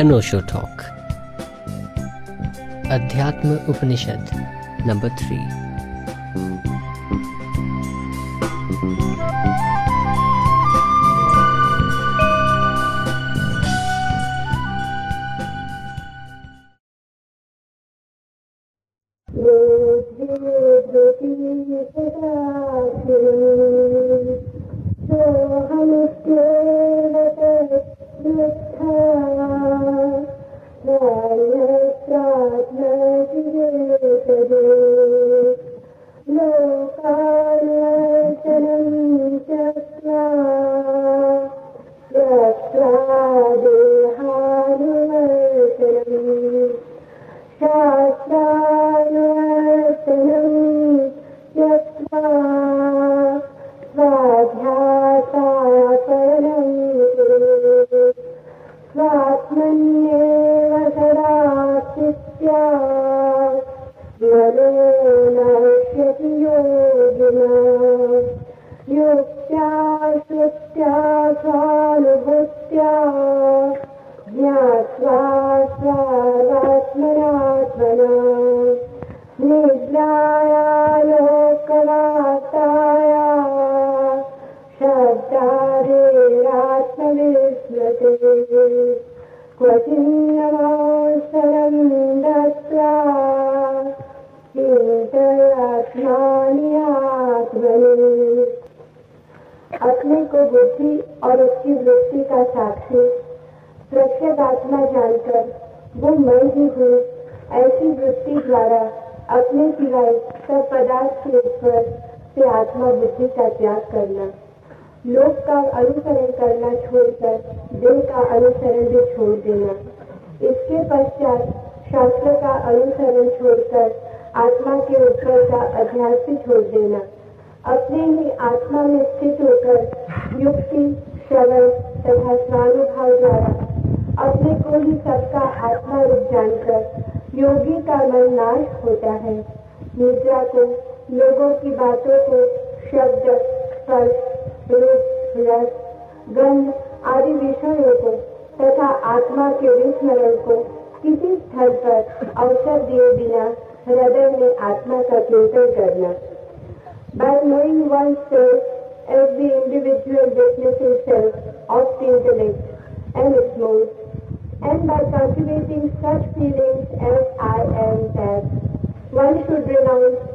अनोशो talk. Adhyatma Upanishad number three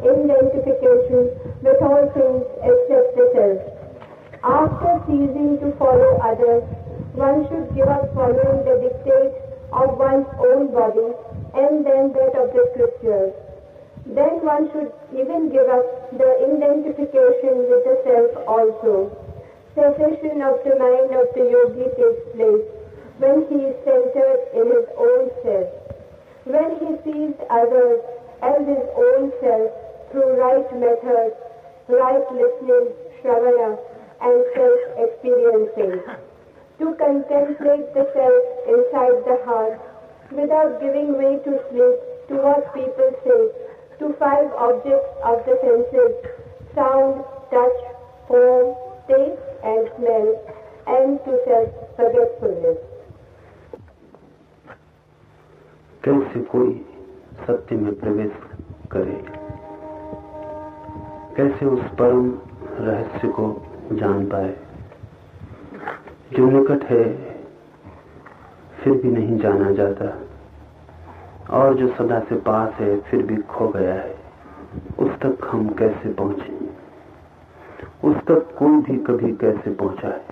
in welche फिर भी खो गया है। उस तक हम कैसे पहुँचे? उस तक कोई भी कभी कैसे पहुँचा है?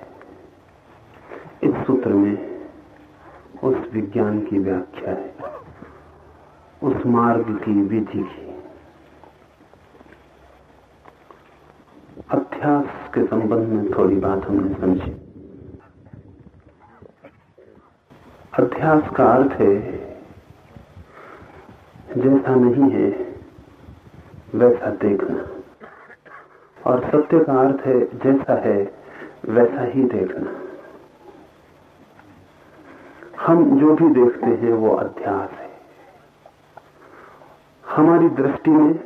इस सूत्र में उस विज्ञान की व्याख्या है। उस मार्ग की विधि की। अभ्यास के संबंध में थोड़ी बात हमने समझी। अभ्यास का अर्थ है जैसा नहीं है वैसा देखना और सत्य का अर्थ है, जैसा है, वैसा ही देखना हम जो भी देखते हैं, वो अध्यास है। हमारी दृष्टि में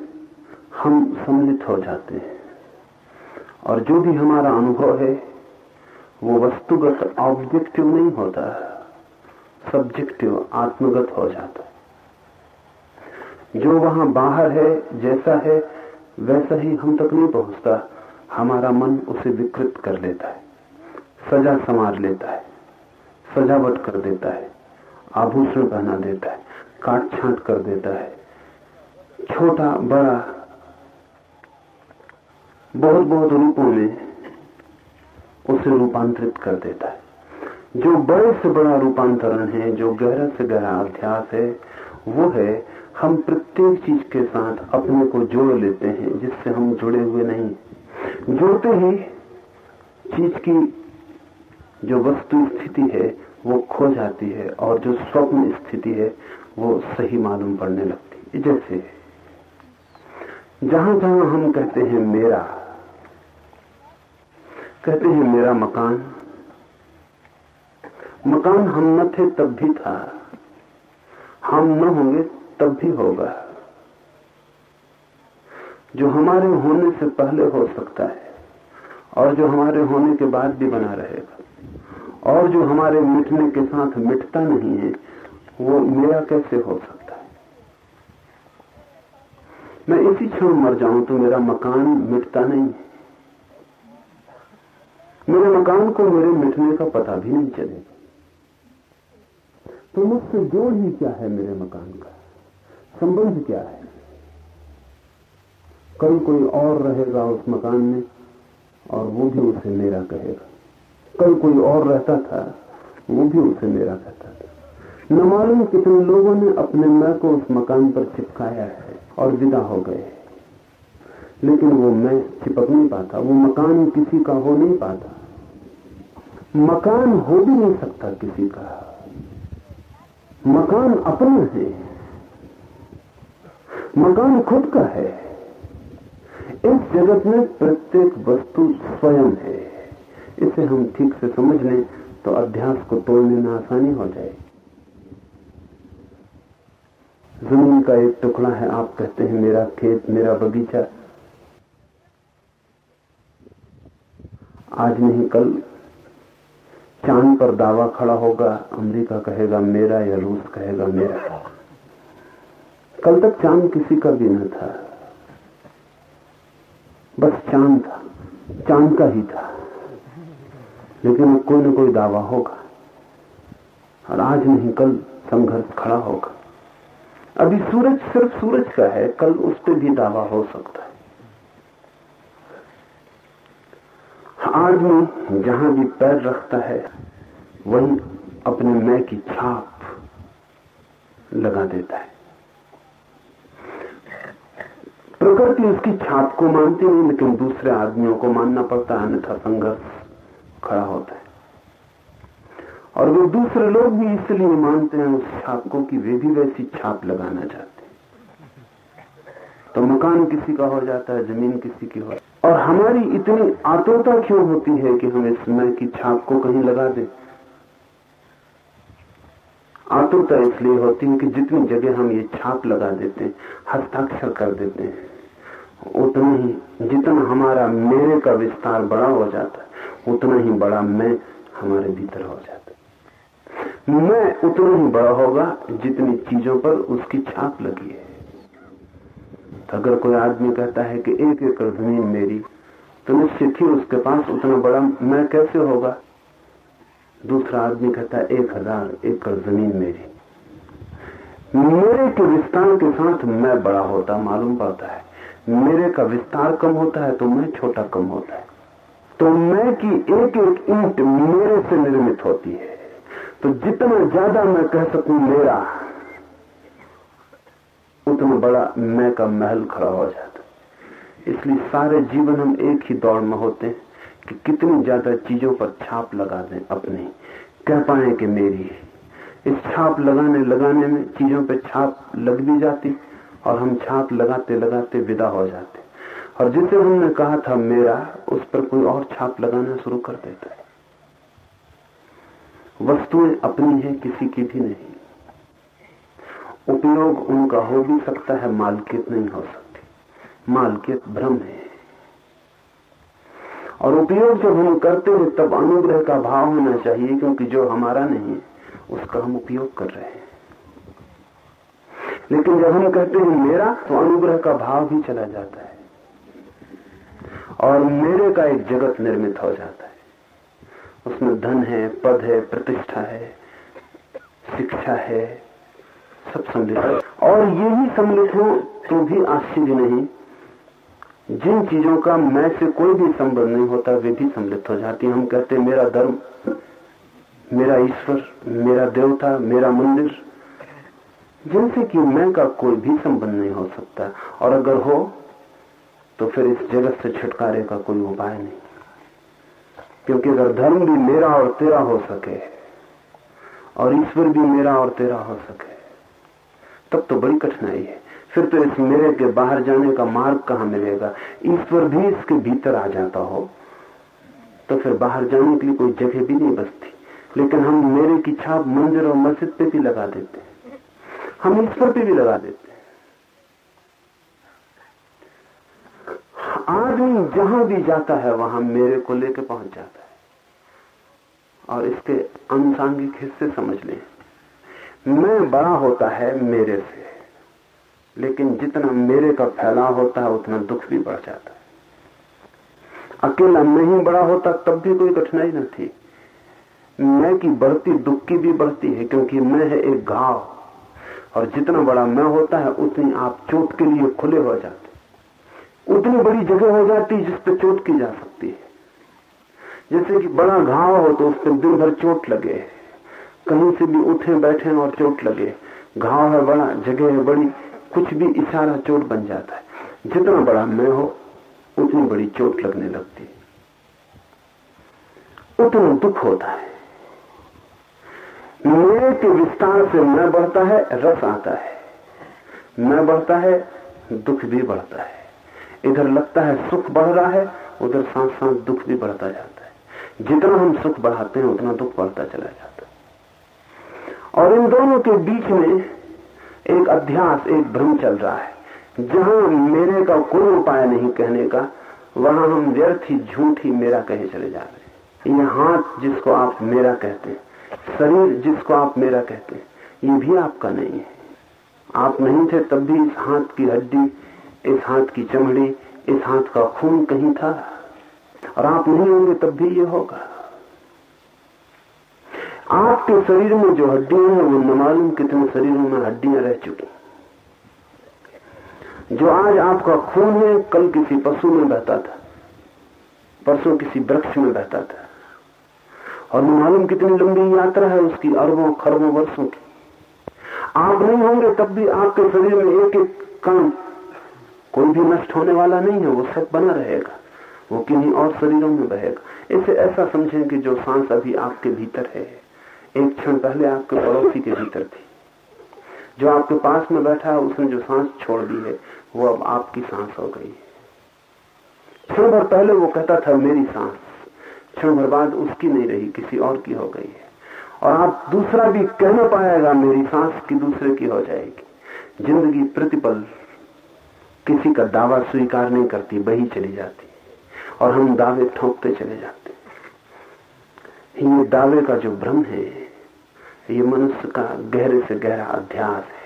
हम सम्मिलित हो जाते हैं। और जो भी हमारा अनुभव है, वो वस्तुगत ऑब्जेक्टिव नहीं होता सब्जेक्टिव आत्मगत हो जाता है। जो वहाँ बाहर है, जैसा है, वैसा ही हम तक नहीं पहुँचता। हमारा मन उसे विकृत कर लेता है, सजा संवार लेता है, सजावट कर देता है, आभूषण पहना देता है काट छांट कर देता है। छोटा, बड़ा बहुत बहुत रूपों में उसे रूपांतरित कर देता है। जो बड़े से बड़ा रूपांतरण है, जो गहरा से गहरा अभ्यास है, वो है हम प्रत्येक चीज़ के साथ अपने को जोड़ लेते हैं, जिससे हम जुड़े हुए नहीं। जोड़ते ही चीज़ की जो वस्तु स्थिति है, वो खो जाती है और जो स्वप्न स्थिति है, वो सही मालूम पड़ने लगती है। जैसे जहाँ जहाँ हम कहते हैं मेरा, कहते हैं मेरा मकान मकान हम न थे तब भी था। हम न होंगे तब भी होगा। जो हमारे होने से पहले हो सकता है, और जो हमारे होने के बाद भी बना रहेगा, और जो हमारे मिटने के साथ मिटता नहीं है, वो मेरा कैसे हो सकता है? मैं इसी क्षण मर जाऊँ तो मेरा मकान मिटता नहीं है। मेरे मकान को मेरे मिटने का पता भी नहीं चलेगा। तो मुझसे जोड़ ही क्या है मेरे मकान का? संबंध क्या है? कल कोई और रहेगा उस मकान में? और वो भी उसे मेरा कहेगा। कल कोई और रहता था? वो भी उसे मेरा कहता था। न मालूम कितने लोगों ने अपने मैं को उस मकान पर चिपकाया है और विदा हो गए लेकिन वो मैं चिपक नहीं पाता। वो मकान किसी का हो नहीं पाता। मकान हो भी नहीं सकता किसी का। मकान अपना है। मकान खुद का है। इस जगत में प्रत्येक वस्तु स्वयं है। इसे हम ठीक से समझ लें तो अध्यास को तोड़ने में आसानी हो जाए। ज़मीन का एक टुकड़ा है, आप कहते हैं मेरा खेत, मेरा बगीचा। आज नहीं, कल चाँद पर दावा खड़ा होगा, अमेरिका कहेगा मेरा या रूस कहेगा मेरा। कल तक चाँद किसी का भी न था। बस चाँद था। चाँद का ही था। लेकिन कोई न कोई दावा होगा। और आज नहीं, कल संघर्ष खड़ा होगा। अभी सूरज सिर्फ़ सूरज का है, कल उस पर भी दावा हो सकता है। आदमी जहाँ भी पैर रखता है, वही अपने मैं की छाप लगा देता है। प्रकृति उसकी छाप को मानती नहीं, लेकिन दूसरे आदमियों को मानना पड़ता है, अन्यथा संघर्ष खड़ा होता है। और वो दूसरे लोग भी इसलिए मानते हैं, उस छाप को कि वे भी वैसी छाप लगाना चाहते हैं। तो मकान किसी का हो जाता है, ज़मीन किसी की हो और हमारी इतनी आतुरता क्यों होती है कि हम इस मैं की छाप को कहीं लगा दें? आतुरता इसलिए होती है कि जितनी जगह हम ये छाप लगा देते हैं, हस्ताक्षर कर देते हैं। उतना ही जितना हमारा मेरे का विस्तार बड़ा हो जाता है, उतना ही बड़ा मैं हमारे भीतर हो जाता मैं उतना ही बड़ा होगा जितनी चीज़ों पर उसकी छाप लगी है। तो अगर कोई आदमी कहता है कि एक एकड़ ज़मीन मेरी तो निश्चित ही उसके पास उतना बड़ा मैं कैसे होगा? दूसरा आदमी कहता है, एक हज़ार एकड़ ज़मीन मेरी। मेरे के विस्तार के साथ मैं बड़ा होता, मालूम पड़ता है। मेरे का विस्तार कम होता है तो मैं छोटा कम होता है। तो मैं की एक एक ईंट मेरे से निर्मित होती है। तो जितना ज़्यादा मैं कह सकूँ मेरा, उतना बड़ा मैं का महल खड़ा हो जाता इसलिए सारे जीवन हम एक ही दौड़ में होते हैं कि कितनी ज़्यादा चीज़ों पर छाप लगा दें अपने। कह पाए कि मेरी, इस छाप लगाने लगाने में चीज़ों पर छाप लग भी जाती। और हम छाप लगाते लगाते विदा हो जाते। और जिसे हमने कहा था मेरा, उस पर कोई और छाप लगाना शुरू कर देता है। वस्तुएँ अपनी है, किसी की भी नहीं। उपयोग उनका हो भी सकता है, मालकियत नहीं हो सकती। मालकियत भ्रम है। और उपयोग जब हम करते हैं, तब अनुग्रह का भाव होना चाहिए, क्योंकि जो हमारा नहीं है, उसका हम उपयोग कर रहे हैं। लेकिन जब हम कहते हैं मेरा तो अनुग्रह का भाव भी चला जाता है। और मेरे का एक जगत निर्मित हो जाता है। उसमें धन है, पद है, प्रतिष्ठा है, शिक्षा है, सब सम्मिलित और ये ही सम्मिलित हो तो भी आश्चर्य नहीं। जिन चीज़ों का मैं से कोई भी संबंध नहीं होता, वे भी सम्मिलित हो जाती हम कहते मेरा धर्म, मेरा ईश्वर, मेरा देवता, मेरा मंदिर जिनसे कि मैं का कोई भी संबंध नहीं हो सकता। और अगर हो तो फिर इस जगत से छुटकारे का कोई उपाय नहीं। क्योंकि अगर धर्म भी मेरा और तेरा हो सके, और ईश्वर भी मेरा और तेरा हो सके, तब तो बड़ी कठिनाई है। फिर तो इस मेरे के बाहर जाने का मार्ग कहाँ मिलेगा? ईश्वर भी इसके भीतर आ जाता हो तो फिर बाहर जाने के लिए कोई जगह भी नहीं बचती। लेकिन हम मेरे की छाप मंदिर और मस्जिद पे भी लगा देते हैं। हम ईश्वर पे भी लगा देते हैं। आदमी जहाँ भी जाता है, वहाँ मेरे को लेकर पहुँच जाता है। और इसके अनुसांगिक हिस्से समझ लें। मैं बड़ा होता है मेरे से, लेकिन जितना मेरे का फैलाव होता है, उतना दुख भी बढ़ जाता है। अकेला नहीं बड़ा होता, तब भी कोई कठिनाई न थी। मैं की बढ़ती, दुख की भी बढ़ती है, क्योंकि मैं है एक घाव और जितना बड़ा मैं होता है, उतनी आप चोट के लिए खुले हो जाते उतनी बड़ी जगह हो जाती है जिस पर चोट की जा सकती है। जैसे कि बड़ा घाव हो तो उस पर दिन भर चोट लगे कहीं से भी उठे, बैठे और चोट लगे घाव है बड़ा, जगह है बड़ी, कुछ भी इशारा चोट बन जाता है। जितना बड़ा मैं हो, उतनी बड़ी चोट लगने लगती है। उतना दुख होता है। मेरे के विस्तार से न बढ़ता है, रस आता है। न बढ़ता है, दुख भी बढ़ता है। इधर लगता है सुख बढ़ रहा है, उधर साथ साथ दुख भी बढ़ता जाता है। जितना हम सुख बढ़ाते हैं, उतना दुख बढ़ता चला जाता है। और इन दोनों के बीच में एक अध्यास, एक भ्रम चल रहा है। जहाँ मेरे का कोई उपाय नहीं कहने का, वहाँ हम व्यर्थ ही, झूठ ही मेरा कहे चले जा रहे हैं। ये हाथ जिसको आप मेरा कहते हैं शरीर जिसको आप मेरा कहते हैं, ये भी आपका नहीं है। आप नहीं थे, तब भी इस हाथ की हड्डी, इस हाथ की चमड़ी, इस हाथ का खून कहीं था। और आप नहीं होंगे, तब भी ये होगा। आपके शरीर में जो हड्डियाँ हैं, वो न मालूम कितने शरीरों में हड्डियाँ रह चुकी जो आज आपका खून है, कल किसी पशु में बहता था, परसों किसी वृक्ष में बहता था। और मालूम कितनी लंबी यात्रा है उसकी अरबों खरबों वर्षों की। आप नहीं होंगे तब भी आपके शरीर में एक एक काम कोई भी नष्ट होने वाला नहीं है, वो सब बना रहेगा। वो किन्हीं और शरीरों में बहेगा। इसे ऐसा समझें कि जो सांस अभी आपके भीतर है, एक क्षण पहले आपके पड़ोसी के भीतर थी। जो आपके पास में बैठा है उसने जो सांस छोड़ दी है, वो अब आपकी सांस हो गई है। क्षण भर पहले वो कहता था, मेरी सांस। क्षण भर बाद उसकी नहीं रही, किसी और की हो गई है। और आप दूसरा भी कहना पाएगा, मेरी सांस की दूसरे की हो जाएगी। ज़िंदगी प्रतिपल, किसी का दावा स्वीकार नहीं करती, बही चली जाती और हम दावे ठोकते चले जाते ये दावे का जो भ्रम है, ये मनुष्य का गहरे से गहरा अध्यास है।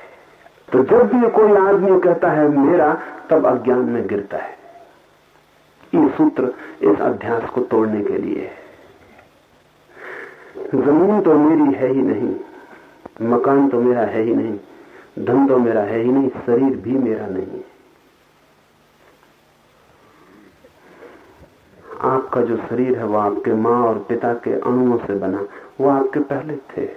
तो जब भी कोई आदमी कहता है मेरा, तब अज्ञान में गिरता है। ये सूत्र इस अध्यास को तोड़ने के लिए है। ज़मीन तो मेरी है ही नहीं, मकान तो मेरा है ही नहीं, धन तो मेरा है ही नहीं, शरीर भी मेरा नहीं है। आपका जो शरीर है वो आपके माँ और पिता के अणुओं से बना, वो आपके पहले थे।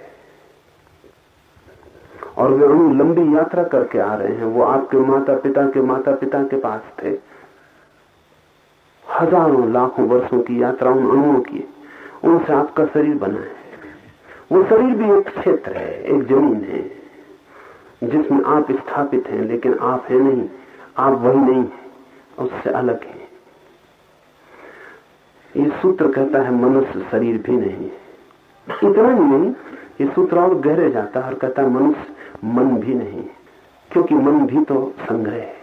और वे अणु लंबी यात्रा करके आ रहे हैं, वो आपके माता पिता के माता पिता के पास थे। हज़ारों, लाखों वर्षों की यात्रा उन अणुओं की उनसे आपका शरीर बना है। वो शरीर भी एक क्षेत्र है, एक ज़मीन है, जिसमें आप स्थापित हैं, लेकिन आप है नहीं। आप वही नहीं है, उससे अलग है। ये सूत्र कहता है, मनुष्य शरीर भी नहीं है। इतना ही नहीं, ये सूत्र और गहरे जाता है और कहता है, मनुष्य मन भी नहीं क्योंकि मन भी तो संग्रह है।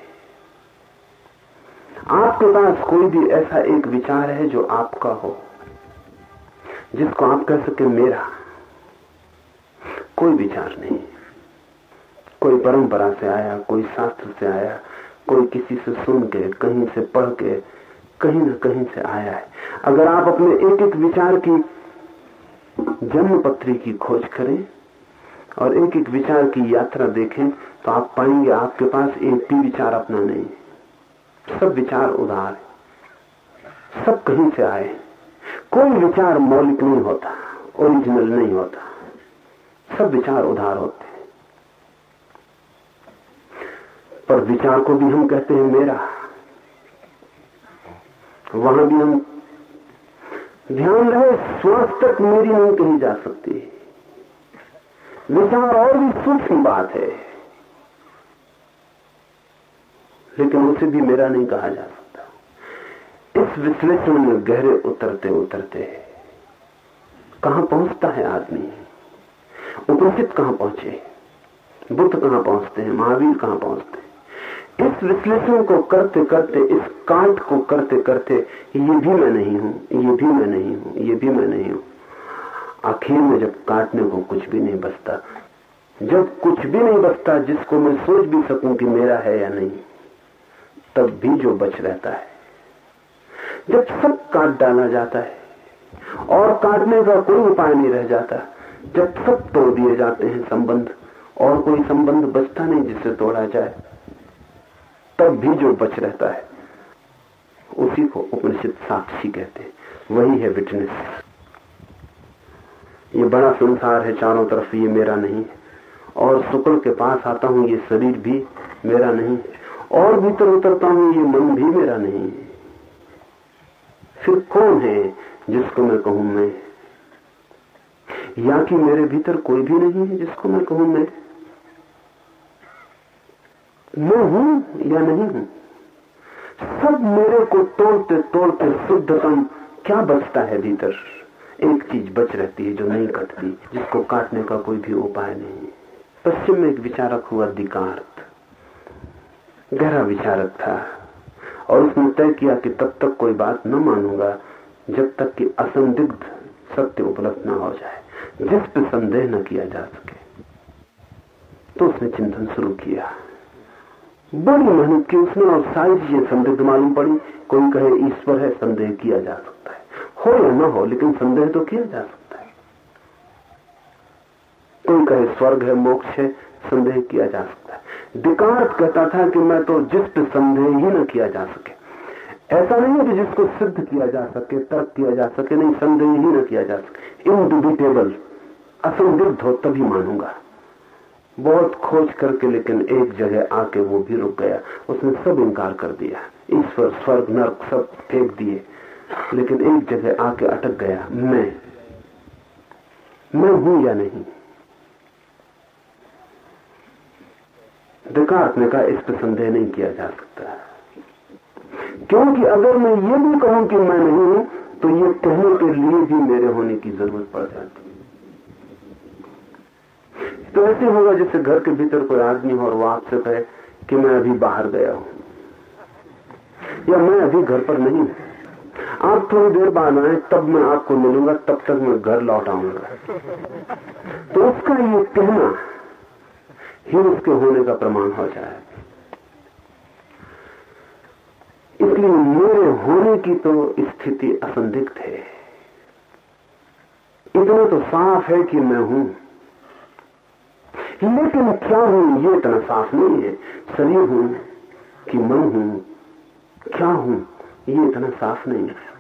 आपके पास कोई भी ऐसा एक विचार है जो आपका हो, जिसको आप कह सके मेरा। कोई विचार नहीं। कोई परंपरा से आया, कोई शास्त्र से आया, कोई किसी से सुन के, कहीं से पढ़ के, कहीं ना कहीं से आया है। अगर आप अपने एक एक विचार की जन्म पत्री की खोज करें और एक एक विचार की यात्रा देखें तो आप पाएँगे आपके पास एक भी विचार अपना नहीं सब विचार उधार है। सब कहीं से आए कोई विचार मौलिक नहीं होता ओरिजिनल नहीं होता। सब विचार उधार होते हैं। पर विचार को भी हम कहते हैं मेरा। वहाँ भी हम ध्यान रहे, श्वास तक मेरी नहीं कही जा सकती। विचार और भी सूक्ष्म बात है। लेकिन उसे भी मेरा नहीं कहा जा सकता। इस विश्लेषण में गहरे उतरते उतरते कहाँ पहुँचता है आदमी? उपनिषद कहाँ पहुँचे? बुद्ध कहाँ पहुँचते हैं? महावीर कहाँ पहुँचते हैं? इस विश्लेषण को करते करते, इस कांट को करते करते, ये भी मैं नहीं हूँ, ये भी मैं नहीं हूँ, ये भी मैं नहीं हूँ। आखिर में जब काटने को कुछ भी नहीं बचता, जब कुछ भी नहीं बचता, जिसको मैं सोच भी सकूँ कि मेरा है या नहीं तब भी जो बच रहता है। जब सब काट डाला जाता है और काटने का कोई उपाय नहीं रह जाता, जब सब तोड़ दिए जाते हैं संबंध और कोई संबंध बचता नहीं जिससे तोड़ा जाए, तब भी जो बच रहता है, उसी को उपनिषद साक्षी कहते हैं। वही है विटनेस ये बड़ा संसार है चारों तरफ़, ये मेरा नहीं है। और शुक्र के पास आता हूँ, ये शरीर भी मेरा नहीं और भीतर उतरता हूँ, ये मन भी मेरा नहीं है। फिर कौन है जिसको मैं कहूँ मैं? या कि मेरे भीतर कोई भी नहीं है जिसको मैं कहूँ मैं? मैं हूँ या नहीं हूँ? सब मेरे को तोड़ते तोड़ते शुद्धतम क्या बचता है भीतर? एक चीज़ बच रहती है जो नहीं कटती जिसको काटने का कोई भी उपाय नहीं पश्चिम में एक विचारक हुआ दिकार्थ गहरा विचारक था और उसने तय किया कि तब तक कोई बात न मानूँगा जब तक कि असंदिग्ध सत्य उपलब्ध न हो जाए, जिस पे संदेह न किया जा सके। तो उसने चिंतन शुरू किया। बड़ी मेहनत की उसने और सारी चीज़ें संदिग्ध मालूम पड़ी। कोई कहे, ईश्वर है, संदेह किया जा सकता है। हो या न हो, लेकिन संदेह तो किया जा सकता है। कोई कहे, स्वर्ग है, मोक्ष है, संदेह किया जा सकता है। डिकार्त कहता था कि मैं तो जिस पे संदेह ही न किया जा सके। ऐसा नहीं है कि जिसको सिद्ध किया जा सके, तर्क किया जा सके, नहीं, संदेह ही न किया जा सके। इनडिबिटेबल असंदिग्ध हो, तभी मानूँगा। बहुत खोज करके, लेकिन एक जगह आके वो भी रुक गया। उसने सब इनकार कर दिया। ईश्वर, स्वर्ग, नर्क सब फेंक दिए। लेकिन एक जगह आके अटक गया। मैं। मैं हूँ या नहीं? डिकार्ट ने कहा इस पर संदेह नहीं किया जा सकता। क्योंकि अगर मैं ये भी कहूँ कि मैं नहीं हूँ तो ये कहने के लिए भी मेरे होने की ज़रूरत पड़ जाती है। तो ऐसे होगा जैसे घर के भीतर कोई आदमी हो और वो आपसे कहे कि मैं अभी बाहर गया हूँ। या मैं अभी घर पर नहीं हूँ। आप थोड़ी देर बाद आए, तब मैं आपको मिलूँगा, तब तक मैं घर लौट आऊँगा। तो उसका ये कहना ही उसके होने का प्रमाण हो जाए। इसलिए मेरे होने की तो स्थिति असंदिग्ध है। इतना तो साफ़ है कि मैं हूँ। लेकिन क्या हूँ, ये इतना साफ़ नहीं है। शरीर हूँ कि मैं हूँ। क्या हूँ, ये इतना साफ़ नहीं है।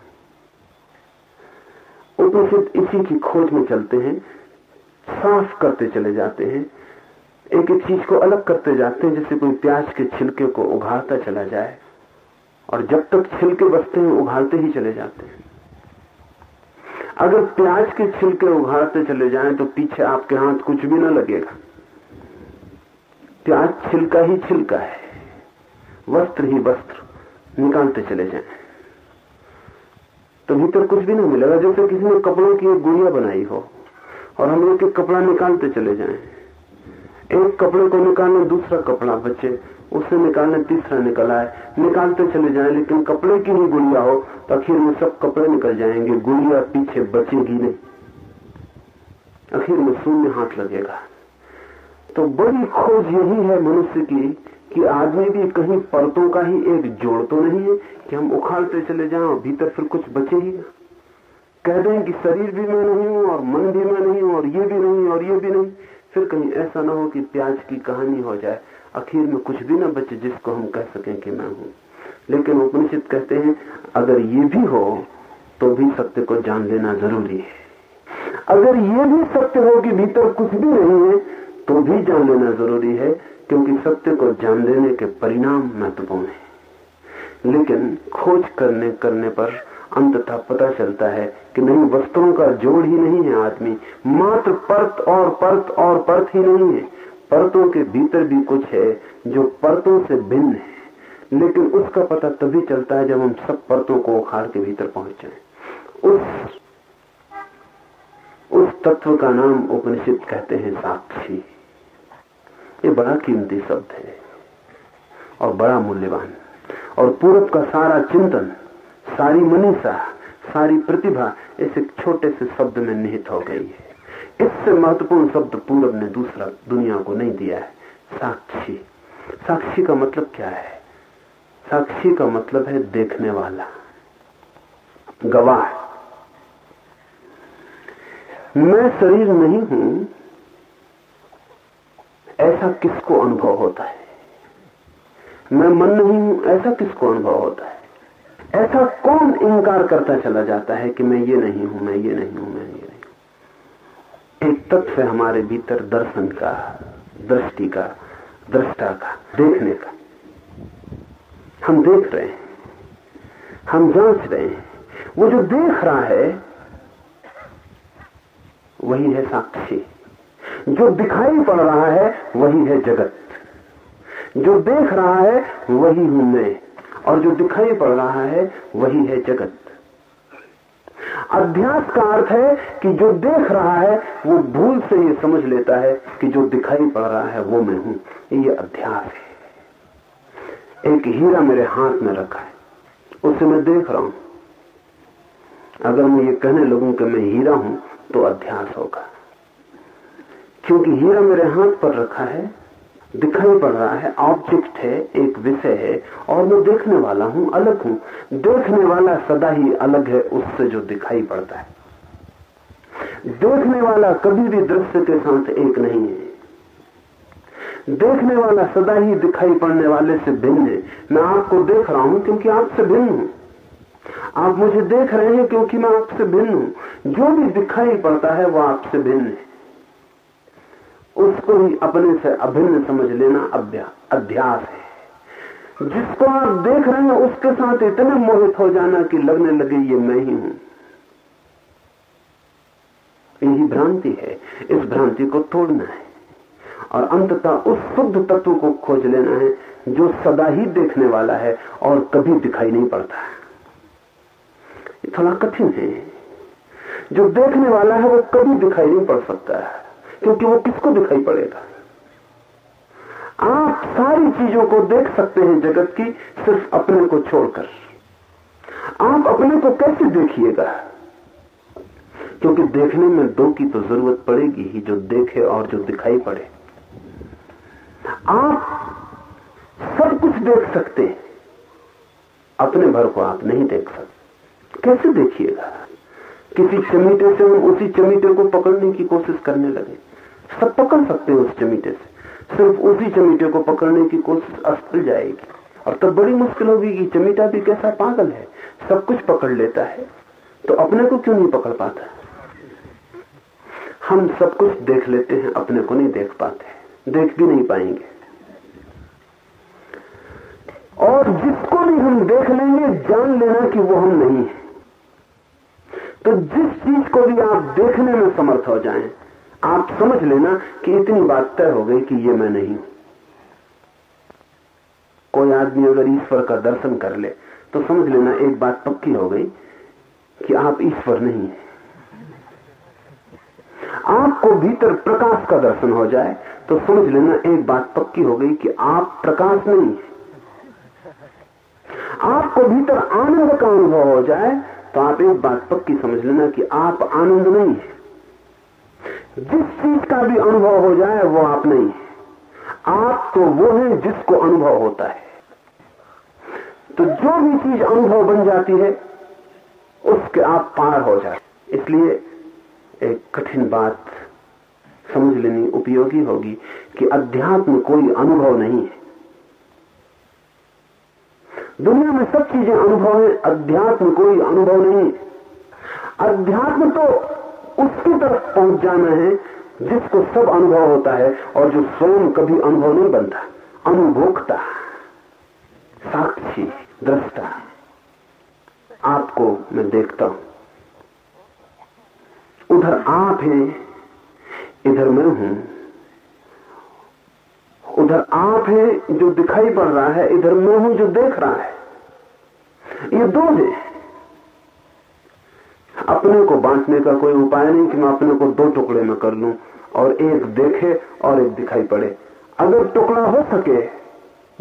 उपनिषद इसी की खोज में चलते हैं, साफ़ करते चले जाते हैं। एक एक चीज़ को अलग करते जाते हैं, जैसे कोई प्याज के छिलके को उघाड़ता चला जाए, और जब तक छिलके बचते हैं उघाड़ते ही चले जाते हैं। अगर प्याज के छिलके उघाड़ते चले जाएँ तो पीछे आपके हाथ कुछ भी ना लगेगा। प्याज छिलका ही छिलका है, वस्त्र ही वस्त्र, निकालते चले जाएँ। तो भीतर कुछ भी नहीं मिलेगा, जैसे किसी ने कपड़ों की एक गुड़िया बनाई हो, और हम लोग के कपड़ा निकालते चले जाएँ। एक कपड़े को निकालने, दूसरा कपड़ा बचे उसे निकालने, तीसरा निकल आए। निकालते चले जाएँ, लेकिन कपड़े की ही गुड़िया हो तो आखिर में सब कपड़े निकल जाएँगे। गुड़िया पीछे बचेगी नहीं। आखिर में शून्य हाथ लगेगा। तो बड़ी खोज यही है मनुष्य की, कि आदमी भी कहीं परतों का ही एक जोड़ तो नहीं है, कि हम उखाड़ते चले जाएँ और भीतर फिर कुछ बचे ही ना। कह दें कि शरीर भी मैं नहीं हूँ, और मन भी मैं नहीं हूँ, और ये भी नहीं, और ये भी नहीं। फिर कहीं ऐसा ना हो कि प्याज की कहानी हो जाए। आखिर में कुछ भी ना बचे जिसको हम कह सकें कि मैं हूँ। लेकिन उपनिषद कहते हैं, अगर ये भी हो तो भी सत्य को जान लेना ज़रूरी है। अगर ये भी सत्य हो कि भीतर कुछ भी नहीं है तो भी जान लेना ज़रूरी है, क्योंकि सत्य को जान लेने के परिणाम महत्वपूर्ण है। लेकिन खोज करने करने पर अंततः पता चलता है कि नहीं, वस्त्रों का जोड़ ही नहीं है आदमी। मात्र परत और परत और परत ही नहीं है। परतों के भीतर भी कुछ है जो परतों से भिन्न है। लेकिन उसका पता तभी चलता है जब हम सब परतों को उखाड़ के भीतर पहुँच जाए। उस उस तत्व का नाम उपनिषद कहते हैं साक्षी। ये बड़ा कीमती शब्द है और बड़ा मूल्यवान। और पूरब का सारा चिंतन सारी मनीषा, सारी प्रतिभा इस एक छोटे से शब्द में निहित हो गई है। इससे महत्वपूर्ण शब्द पूरब ने दूसरा दुनिया को नहीं दिया है। साक्षी। साक्षी का मतलब क्या है? साक्षी का मतलब है देखने वाला। गवाह। मैं शरीर नहीं हूँ, ऐसा किसको अनुभव होता है? मैं मन नहीं हूँ, ऐसा किसको अनुभव होता है? ऐसा कौन इंकार करता चला जाता है कि मैं ये नहीं हूँ, मैं ये नहीं हूँ, मैं ये नहीं एक तत्व है हमारे भीतर दर्शन का, दृष्टि का, दृष्टा का, देखने का। हम देख रहे हैं, हम जाँच रहे हैं। वो जो देख रहा है, वही है साक्षी। जो दिखाई पड़ रहा है, वही है जगत। जो देख रहा है, वही हूँ मैं। और जो दिखाई पड़ रहा है, वही है जगत। अध्यास का अर्थ है कि जो देख रहा है, वो भूल से ये समझ लेता है कि जो दिखाई पड़ रहा है, वो मैं हूँ। ये अध्यास है। एक हीरा मेरे हाथ में रखा है। उसे मैं देख रहा हूँ। अगर मैं ये कहने लगूं कि मैं हीरा हूँ तो अध्यास होगा। क्योंकि हीरा मेरे हाथ पर रखा है दिखाई पड़ रहा है ऑब्जेक्ट है, एक विषय है, और मैं देखने वाला हूँ, अलग हूँ। देखने वाला सदा ही अलग है, उससे जो दिखाई पड़ता है। देखने वाला कभी भी दृश्य के साथ एक नहीं है। देखने वाला सदा ही दिखाई पड़ने वाले से भिन्न है। मैं आपको देख रहा हूँ क्योंकि आपसे भिन्न हूँ। आप मुझे देख रहे हैं क्योंकि मैं आपसे भिन्न हूँ। जो भी दिखाई पड़ता है, वो आपसे भिन्न है। उसको ही अपने से अभिन्न समझ लेना अध्यास है। जिसको आप देख रहे हैं, उसके साथ इतने मोहित हो जाना कि लगने लगे, ये मैं ही हूँ। यही भ्रांति है। इस भ्रांति को तोड़ना है। और अंततः उस शुद्ध तत्व को खोज लेना है, जो सदा ही देखने वाला है और कभी दिखाई नहीं पड़ता। ये थोड़ा कठिन है। जो देखने वाला है, वो कभी दिखाई नहीं पड़ सकता। है क्योंकि वो किसको दिखाई पड़ेगा? आप सारी चीज़ों को देख सकते हैं जगत की, सिर्फ़ अपने को छोड़कर। आप अपने को कैसे देखिएगा? क्योंकि देखने में दो की तो ज़रूरत पड़ेगी ही, जो देखे और जो दिखाई पड़े। आप सब कुछ देख सकते हैं। अपने भर को आप नहीं देख सकते। कैसे देखिएगा? किसी चमीटे से हम उसी चमीटे को पकड़ने की कोशिश करने लगे। सब पकड़ सकते हैं उस चमीटे से। सिर्फ़ उसी चमीटे को पकड़ने की कोशिश असफल जाएगी। और तब बड़ी मुश्किल होगी कि चमीटा भी कैसा पागल है, सब कुछ पकड़ लेता है। तो अपने को क्यों नहीं पकड़ पाता? हम सब कुछ देख लेते हैं, अपने को नहीं देख पाते। देख भी नहीं पाएँगे। और जिसको भी हम देख लेंगे, जान लेना कि वो हम नहीं है। तो जिस चीज़ को भी आप देखने में समर्थ हो जाएँ आप समझ लेना कि इतनी बात तय हो गई कि ये मैं नहीं कोई आदमी अगर ईश्वर का दर्शन कर ले तो समझ लेना एक बात पक्की हो गई कि आप ईश्वर नहीं है। आपको भीतर प्रकाश का दर्शन हो जाए तो समझ लेना एक बात पक्की हो गई कि आप प्रकाश नहीं है। आपको भीतर आनंद का अनुभव हो जाए तो आप एक बात पक्की समझ लेना कि आप आनंद नहीं है। जिस चीज़ का भी अनुभव हो जाए, वो आप नहीं। आप तो वो है जिसको अनुभव होता है। तो जो भी चीज़ अनुभव बन जाती है, उसके आप पार हो जाते इसलिए एक कठिन बात समझ लेनी उपयोगी होगी कि अध्यात्म कोई अनुभव नहीं है। दुनिया में सब चीज़ें अनुभव है, अध्यात्म कोई अनुभव नहीं है। अध्यात्म तो उसकी तरफ़ पहुँच जाना है, जिसको सब अनुभव होता है और जो स्वयं कभी अनुभव नहीं बनता, अनुभोक्ता, साक्षी, दृष्टा। आपको मैं देखता हूँ। उधर आप हैं, इधर मैं हूँ। उधर आप हैं जो दिखाई पड़ रहा है, इधर मैं हूँ जो देख रहा है। ये दो हैं। अपने को बांटने का कोई उपाय नहीं कि मैं अपने को दो टुकड़े में कर लूँ और एक देखे और एक दिखाई पड़े। अगर टुकड़ा हो सके,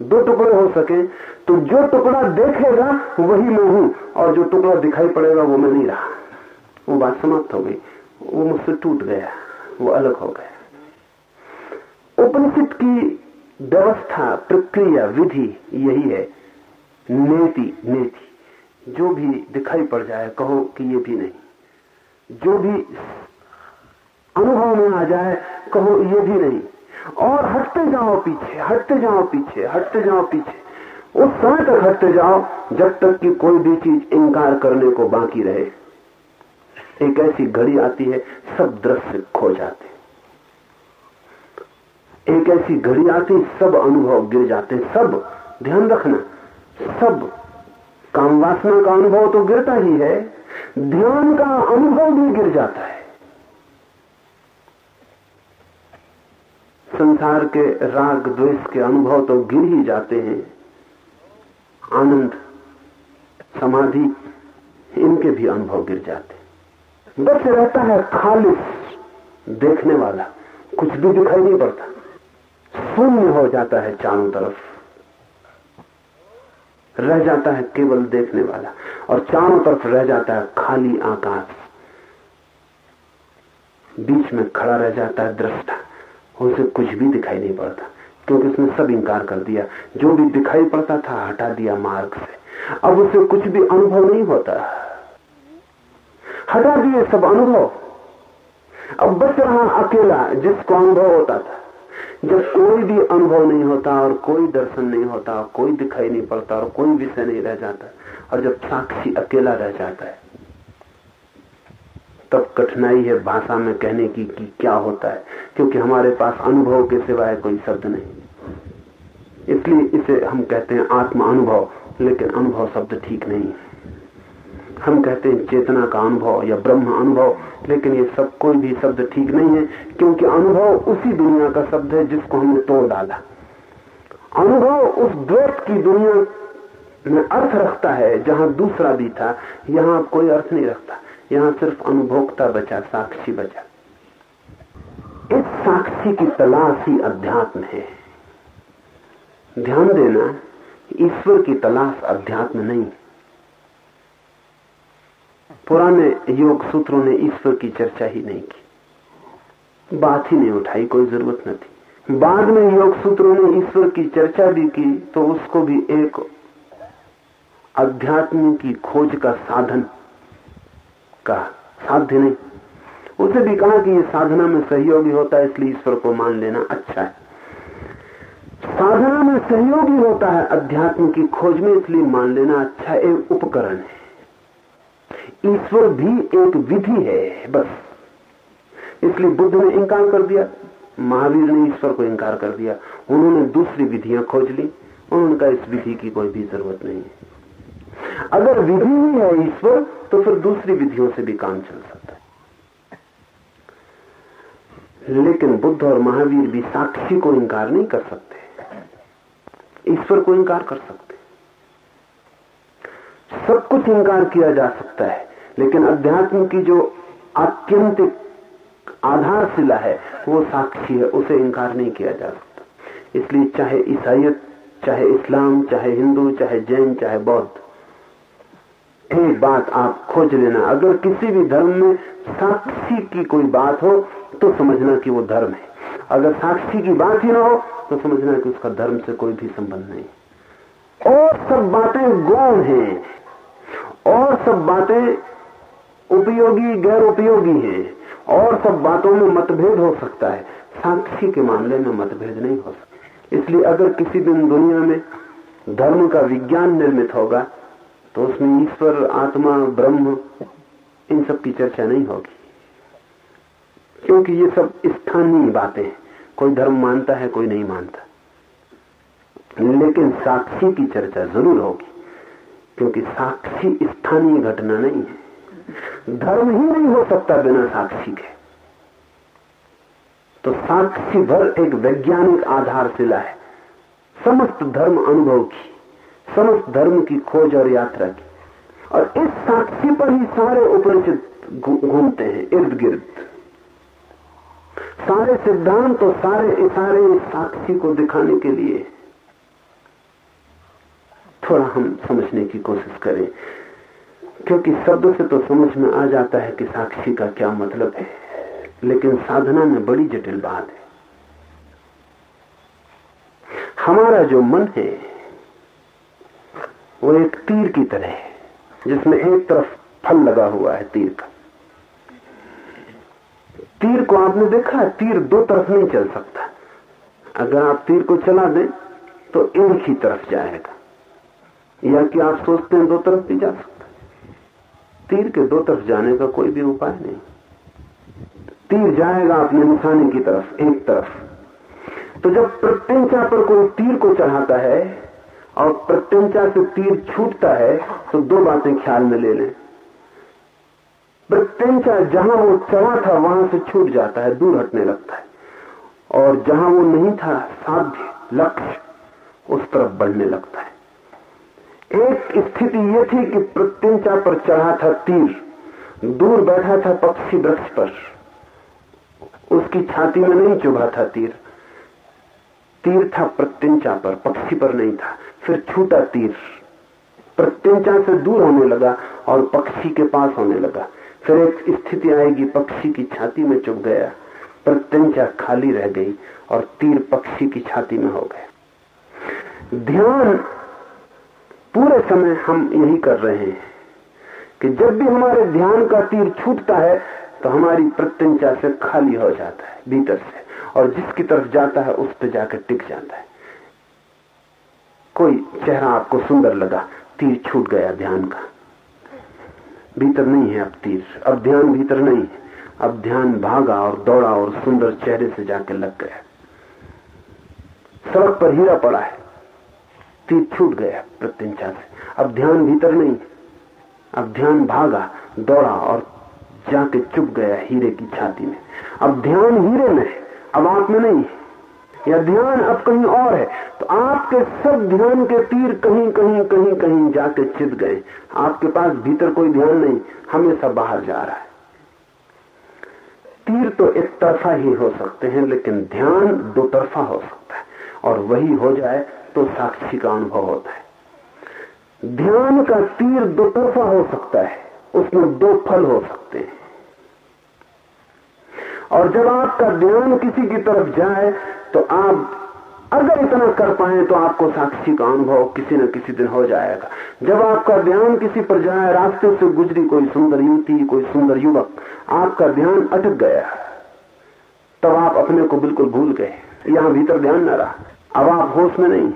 दो टुकड़े हो सके तो जो टुकड़ा देखेगा, वही मैं हूँ और जो टुकड़ा दिखाई पड़ेगा, वो मैं नहीं रहा। वो बात समाप्त हो गई। वो मुझसे टूट गया। वो अलग हो गया। उपनिषद की व्यवस्था, प्रक्रिया, विधि यही है। नेति नेति। जो भी दिखाई पड़ जाए, कहो कि ये भी नहीं। जो भी अनुभव में आ जाए, कहो ये भी नहीं। और हटते जाओ पीछे, हटते जाओ पीछे, हटते जाओ पीछे। उस समय तक हटते जाओ, जब तक कि कोई भी चीज़ इंकार करने को बाकी रहे। एक ऐसी घड़ी आती है, सब दृश्य खो जाते। एक ऐसी घड़ी आती, सब अनुभव गिर जाते। सब, ध्यान रखना, सब काम वासना का अनुभव तो गिरता ही है, ध्यान का अनुभव भी गिर जाता है। संसार के राग द्वेष के अनुभव तो गिर ही जाते हैं। आनंद, समाधि, इनके भी अनुभव गिर जाते बस रहता है खालिश, देखने वाला, कुछ भी दिखाई नहीं पड़ता। शून्य हो जाता है चारों तरफ़। रह जाता है केवल देखने वाला। और चारों तरफ़ रह जाता है खाली आकाश। बीच में खड़ा रह जाता है दृष्टा। उसे कुछ भी दिखाई नहीं पड़ता, क्योंकि उसने सब इंकार कर दिया। जो भी दिखाई पड़ता था हटा दिया मार्ग से। अब उसे कुछ भी अनुभव नहीं होता। हटा दिए सब अनुभव। अब बच रहा अकेला जिसको अनुभव होता था। जब कोई भी अनुभव नहीं होता और कोई दर्शन नहीं होता, कोई दिखाई नहीं पड़ता और कोई विषय नहीं रह जाता, और जब साक्षी अकेला रह जाता है, तब कठिनाई है भाषा में कहने की कि क्या होता है, क्योंकि हमारे पास अनुभव के सिवाय कोई शब्द नहीं। इसलिए इसे हम कहते हैं आत्मा अनुभव, लेकिन अनुभव शब्द ठीक नहीं है। हम कहते हैं चेतना का अनुभव या ब्रह्म अनुभव, लेकिन ये सब कोई भी शब्द ठीक नहीं है, क्योंकि अनुभव उसी दुनिया का शब्द है जिसको हमने तोड़ डाला। अनुभव उस द्वैत की दुनिया में अर्थ रखता है, जहाँ दूसरा भी था, यहाँ कोई अर्थ नहीं रखता। यहाँ सिर्फ़ अनुभोक्ता बचा, साक्षी बचा। इस साक्षी की तलाश ही अध्यात्म है। ध्यान देना, ईश्वर की तलाश अध्यात्म नहीं पुराने योग सूत्रों ने ईश्वर की चर्चा ही नहीं की। बात ही नहीं उठाई, कोई ज़रूरत न थी। बाद में योग सूत्रों ने ईश्वर की चर्चा भी की तो उसको भी एक अध्यात्म की खोज का साधन कहा। साध्य नहीं। उसे भी कहा कि ये साधना में सहयोगी होता है, इसलिए ईश्वर को मान लेना अच्छा है। साधना में सहयोगी होता है अध्यात्म की खोज में इसलिए मान लेना अच्छा एक उपकरण है। ईश्वर भी एक विधि है, बस। इसलिए बुद्ध ने इंकार कर दिया, महावीर ने ईश्वर को इंकार कर दिया, उन्होंने दूसरी विधियाँ खोज ली उन्होंने कहा इस विधि की कोई भी ज़रूरत नहीं है। अगर विधि ही है ईश्वर तो फिर दूसरी विधियों से भी काम चल सकता है। लेकिन बुद्ध और महावीर भी साक्षी को इंकार नहीं कर सकते। ईश्वर को इंकार कर सकते। सब कुछ इंकार किया जा सकता है, लेकिन अध्यात्म की जो आत्यंतिक आधारशिला है, वो साक्षी है, उसे इंकार नहीं किया जा सकता। इसलिए चाहे ईसाइत चाहे इस्लाम, चाहे हिंदू, चाहे जैन, चाहे बौद्ध एक बात आप खोज लेना। अगर किसी भी धर्म में साक्षी की कोई बात हो तो समझना कि वो धर्म है। अगर साक्षी की बात ही ना हो तो समझना कि उसका धर्म से कोई भी संबंध नहीं। और सब बातें गौण हैं और सब बातें उपयोगी, गैर उपयोगी हैं। और सब बातों में मतभेद हो सकता है। साक्षी के मामले में मतभेद नहीं हो सकता। इसलिए अगर किसी दिन दुनिया में धर्म का विज्ञान निर्मित होगा तो उसमें ईश्वर, आत्मा, ब्रह्म, इन सब की चर्चा नहीं होगी। क्योंकि ये सब स्थानीय बातें हैं। कोई धर्म मानता है, कोई नहीं मानता। लेकिन साक्षी की चर्चा ज़रूर होगी। क्योंकि साक्षी स्थानीय घटना नहीं है। धर्म ही नहीं हो सकता बिना साक्षी के। तो साक्षी भर एक वैज्ञानिक आधारशिला है। समस्त धर्म अनुभव की, समस्त धर्म की खोज और यात्रा की। और इस साक्षी पर ही सारे उपनिषद घूमते हैं इर्द गिर्द सारे सिद्धांत तो सारे इशारे साक्षी को दिखाने के लिए थोड़ा हम समझने की कोशिश करें। क्योंकि शब्द से तो समझ में आ जाता है कि साक्षी का क्या मतलब है। लेकिन साधना में बड़ी जटिल बात है। हमारा जो मन है, वो एक तीर की तरह है, जिसमें एक तरफ़ फल लगा हुआ है तीर का। तीर को आपने देखा तीर दो तरफ़ नहीं चल सकता। अगर आप तीर को चला दें तो एक ही तरफ़ जाएगा। या कि आप सोचते हैं दो तरफ़ भी जा सकता तीर के दो तरफ़ जाने का कोई भी उपाय नहीं। तीर जाएगा अपने निशाने की तरफ़, एक तरफ़। तो जब प्रत्यंचा पर कोई तीर को चढ़ाता है और प्रत्यंचा से तीर छूटता है तो दो बातें ख्याल में ले लें। प्रत्यंचा जहाँ वो चढ़ा था, वहाँ से छूट जाता है, दूर हटने लगता है। और जहाँ वो नहीं था, साध्य लक्ष्य उस तरफ़ बढ़ने लगता है। एक स्थिति ये थी कि प्रत्यंचा पर चढ़ा था तीर, दूर बैठा था पक्षी वृक्ष पर। उसकी छाती में नहीं चुभा था तीर। तीर था प्रत्यंचा पर, पक्षी पर नहीं था, फिर छूटा तीर। प्रत्यंचा से दूर होने लगा और पक्षी के पास होने लगा। फिर एक स्थिति आएगी, पक्षी की छाती में चुभ गया। प्रत्यंचा खाली रह गई और तीर पक्षी की छाती में हो गया। ध्यान पूरे समय हम यही कर रहे हैं कि जब भी हमारे ध्यान का तीर छूटता है तो हमारी प्रत्यंचा से खाली हो जाता है, भीतर से। और जिसकी तरफ़ जाता है, उस पर जाकर टिक जाता है। कोई चेहरा आपको सुंदर लगा, तीर छूट गया ध्यान का। भीतर नहीं है अब तीर। अब ध्यान भीतर नहीं है। अब ध्यान भागा और दौड़ा और सुंदर चेहरे से जाके लग गया। सड़क पर हीरा पड़ा है। तीर छूट गया प्रत्यंचा से। अब ध्यान भीतर नहीं। अब ध्यान भागा, दौड़ा और जाके चुप गया हीरे की छाती में। अब ध्यान हीरे में है, अब आप में नहीं या ध्यान अब कहीं और है तो आपके सब ध्यान के तीर कहीं कहीं कहीं कहीं जाके चित गए। आपके पास भीतर कोई ध्यान नहीं, हमेशा बाहर जा रहा है। तीर तो एक तरफा ही हो सकते हैं, लेकिन ध्यान दो तरफा हो सकता है। और वही हो जाए तो साक्षी का अनुभव होता है। ध्यान का तीर दो तरफा हो सकता है, उसमें दो फल हो सकते हैं। और जब आपका ध्यान किसी की तरफ़ जाए तो आप अगर इतना कर पाए तो आपको साक्षी का अनुभव किसी न किसी दिन हो जाएगा। जब आपका ध्यान किसी पर जाए, रास्ते से गुजरी कोई सुंदर युवती, कोई सुंदर युवक, आपका ध्यान अटक गया, तब आप अपने को बिल्कुल भूल गए। यहाँ भीतर ध्यान न रहा। अब आप होश में नहीं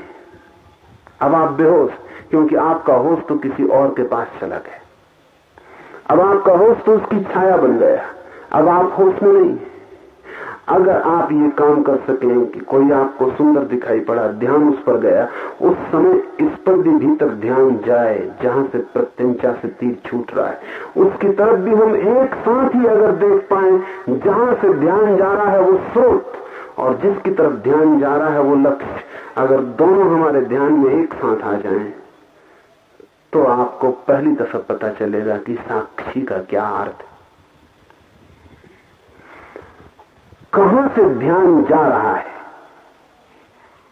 अब आप बेहोश, क्योंकि आपका होश तो किसी और के पास चला गया। अब आपका होश तो उसकी छाया बन गया। अब आप होश में नहीं। अगर आप ये काम कर सकें कि कोई आपको सुंदर दिखाई पड़ा, ध्यान उस पर गया, उस समय इस पर भी भीतर ध्यान जाए, जहाँ से प्रत्यंचा से तीर छूट रहा है। उसकी तरफ़ भी हम एक साथ ही अगर देख पाए, जहाँ से ध्यान जा रहा है वो स्रोत, और जिसकी तरफ़ ध्यान जा रहा है वो लक्ष्य। अगर दोनों हमारे ध्यान में एक साथ आ जाएँ तो आपको पहली दफ़ा पता चलेगा कि साक्षी का क्या अर्थ है। कहाँ से ध्यान जा रहा है,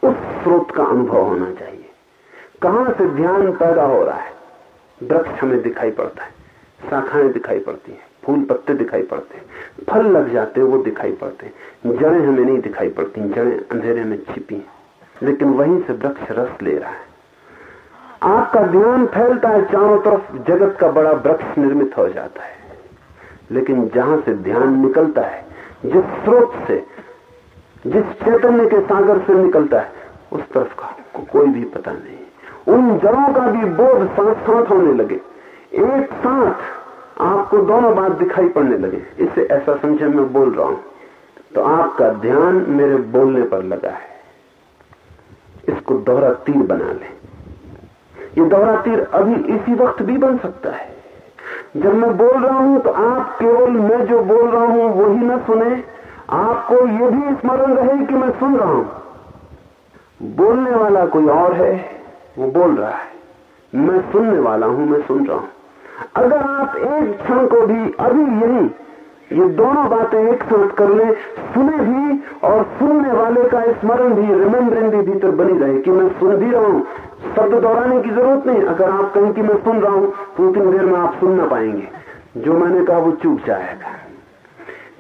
उस स्रोत का अनुभव होना चाहिए। कहाँ से ध्यान पैदा हो रहा है, वृक्ष हमें दिखाई पड़ता है, शाखाएँ दिखाई पड़ती हैं, फूल पत्ते दिखाई पड़ते हैं, फल लग जाते हैं, वो दिखाई पड़ते हैं। जड़ें हमें नहीं दिखाई पड़ती, जड़ें अंधेरे में छिपी हैं। लेकिन वहीं से वृक्ष रस ले रहा है। आपका ध्यान फैलता है, चारों तरफ़ जगत का बड़ा वृक्ष निर्मित हो जाता है। लेकिन जहाँ से ध्यान निकलता है, जिस स्रोत से, जिस चैतन्य के सागर से निकलता है, उस तरफ़ का को कोई भी पता नहीं। उन जड़ों का भी बोध साथ साथ होने लगे। एक साथ आपको दोनों बात दिखाई पड़ने लगे। इसे ऐसा समझे मैं बोल रहा हूँ। तो आपका ध्यान मेरे बोलने पर लगा है। इसको दोहरा तीर बना ले। ये दोहरा तीर अभी इसी वक्त भी बन सकता है। जब मैं बोल रहा हूँ तो आप केवल मैं जो बोल रहा हूँ, वही ना सुने। आपको ये भी स्मरण रहे कि मैं सुन रहा हूँ। बोलने वाला कोई और है, वो बोल रहा है। मैं सुनने वाला हूँ, मैं सुन रहा हूँ। अगर आप एक क्षण को भी अभी यही ये दोनों बातें एक साथ कर ले, सुने भी और सुनने वाले का स्मरण भी रिमेम्बरिंग भी भीतर बनी रहे कि मैं सुन भी रहा हूँ। शब्द दोहराने की ज़रूरत नहीं। अगर आप कहें कि मैं सुन रहा हूँ तो उतनी देर में आप सुन ना पाएँगे। जो मैंने कहा वो चूक जाएगा।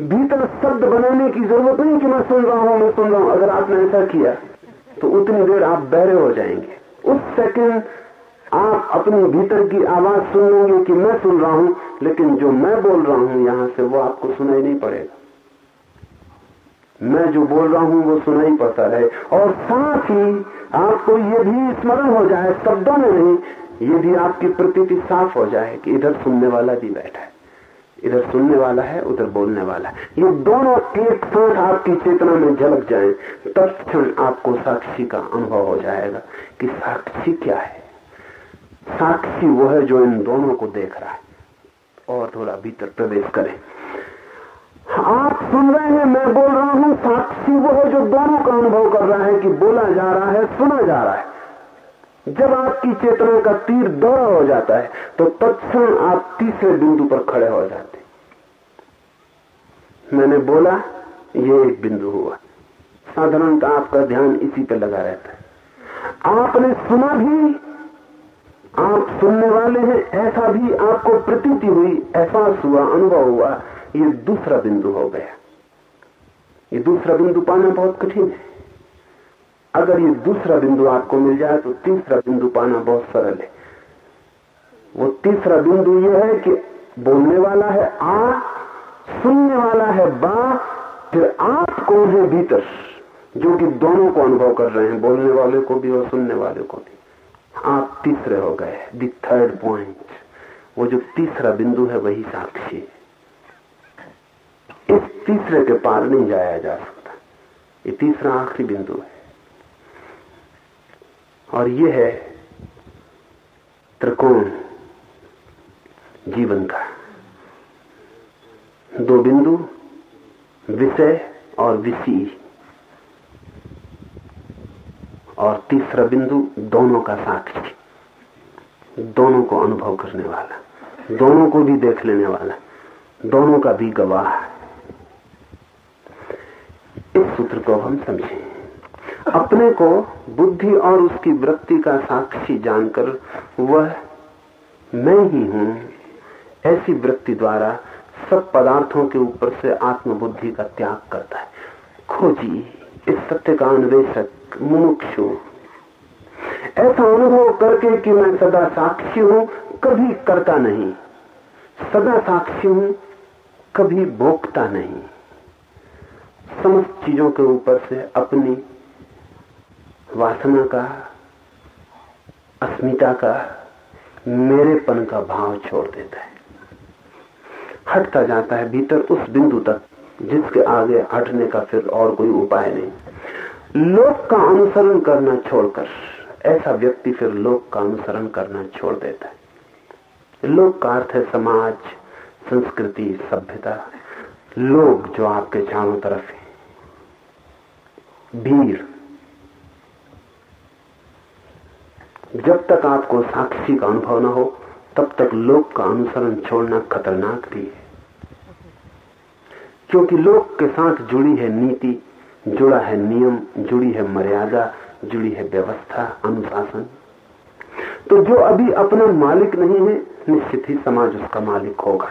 भीतर शब्द बनाने की ज़रूरत नहीं कि मैं सुन रहा हूँ, मैं सुन रहा हूँ। अगर आपने ऐसा किया तो उतनी देर आप बहरे हो जाएँगे। उस सेकंड आप अपने भीतर की आवाज़ सुन लेंगे कि मैं सुन रहा हूँ, लेकिन जो मैं बोल रहा हूँ यहाँ से वो आपको सुनाई नहीं पड़ेगा। मैं जो बोल रहा हूँ वो सुनाई पड़ता रहे और साथ ही आपको ये भी स्मरण हो जाए, शब्दों में नहीं, ये भी आपकी प्रतीति साफ़ हो जाए कि इधर सुनने वाला भी बैठा है। इधर सुनने वाला है, उधर बोलने वाला है। ये दोनों एक साथ आपकी चेतना में झलक जाए तत्क्षण आपको साक्षी का अनुभव हो जाएगा कि साक्षी क्या है। साक्षी वो है जो इन दोनों को देख रहा है। और थोड़ा भीतर प्रवेश करें। आप सुन रहे हैं, मैं बोल रहा हूँ, साक्षी वो है जो दोनों का अनुभव कर रहा है कि बोला जा रहा है, सुना जा रहा है। जब आपकी चेतना का तीर दौड़ा हो जाता है तो तत्क्षण आप तीसरे बिंदु पर खड़े हो जाते मैंने बोला, ये एक बिंदु हुआ। साधारणतः आपका ध्यान इसी पे लगा रहता है। आपने सुना भी आप सुनने वाले हैं, ऐसा भी आपको प्रतीति हुई, एहसास हुआ, अनुभव हुआ, ये दूसरा बिंदु हो गया। ये दूसरा बिंदु पाना बहुत कठिन है। अगर ये दूसरा बिंदु आपको मिल जाए तो तीसरा बिंदु पाना बहुत सरल है। वो तीसरा बिंदु ये है कि बोलने वाला है आ, सुनने वाला है बा, फिर आप कौन है भीतर, जो कि दोनों को अनुभव कर रहे हैं, बोलने वाले को भी और सुनने वाले को भी। आप तीसरे हो गए दी थर्ड पॉइंट वो जो तीसरा बिंदु है, वही साक्षी। इस तीसरे के पार नहीं जाया जा सकता। ये तीसरा आखिरी बिंदु है। और ये है त्रिकोण, जीवन का। दो बिंदु, विषय और विषी और तीसरा बिंदु दोनों का साक्षी। दोनों को अनुभव करने वाला, दोनों को भी देख लेने वाला, दोनों का भी गवाह इस सूत्र को हम समझें। अपने को बुद्धि और उसकी वृत्ति का साक्षी जानकर वह मैं ही हूँ, ऐसी वृत्ति द्वारा सब पदार्थों के ऊपर से आत्मबुद्धि का त्याग करता है। खोजी, इस सत्य का अन्वेषक मुमुक्षु ऐसा अनुभव करके कि मैं सदा साक्षी हूँ, कभी करता नहीं। सदा साक्षी हूँ, कभी भोगता नहीं। समस्त चीज़ों के ऊपर से अपनी वासना का, अस्मिता का, मेरेपन का भाव छोड़ देता है। हटता जाता है भीतर उस बिंदु तक जिसके आगे हटने का फिर और कोई उपाय नहीं। लोक का अनुसरण करना छोड़कर, ऐसा व्यक्ति फिर लोक का अनुसरण करना छोड़ देता है। लोक का अर्थ है समाज, संस्कृति, सभ्यता, लोग जो आपके चारों तरफ़ है। भीड़ जब तक आपको साक्षी का अनुभव न हो, तब तक लोक का अनुसरण छोड़ना खतरनाक भी है। क्योंकि लोक के साथ जुड़ी है नीति जुड़ा है नियम, जुड़ी है मर्यादा, जुड़ी है व्यवस्था, अनुशासन। तो जो अभी अपना मालिक नहीं है, निश्चित ही समाज उसका मालिक होगा।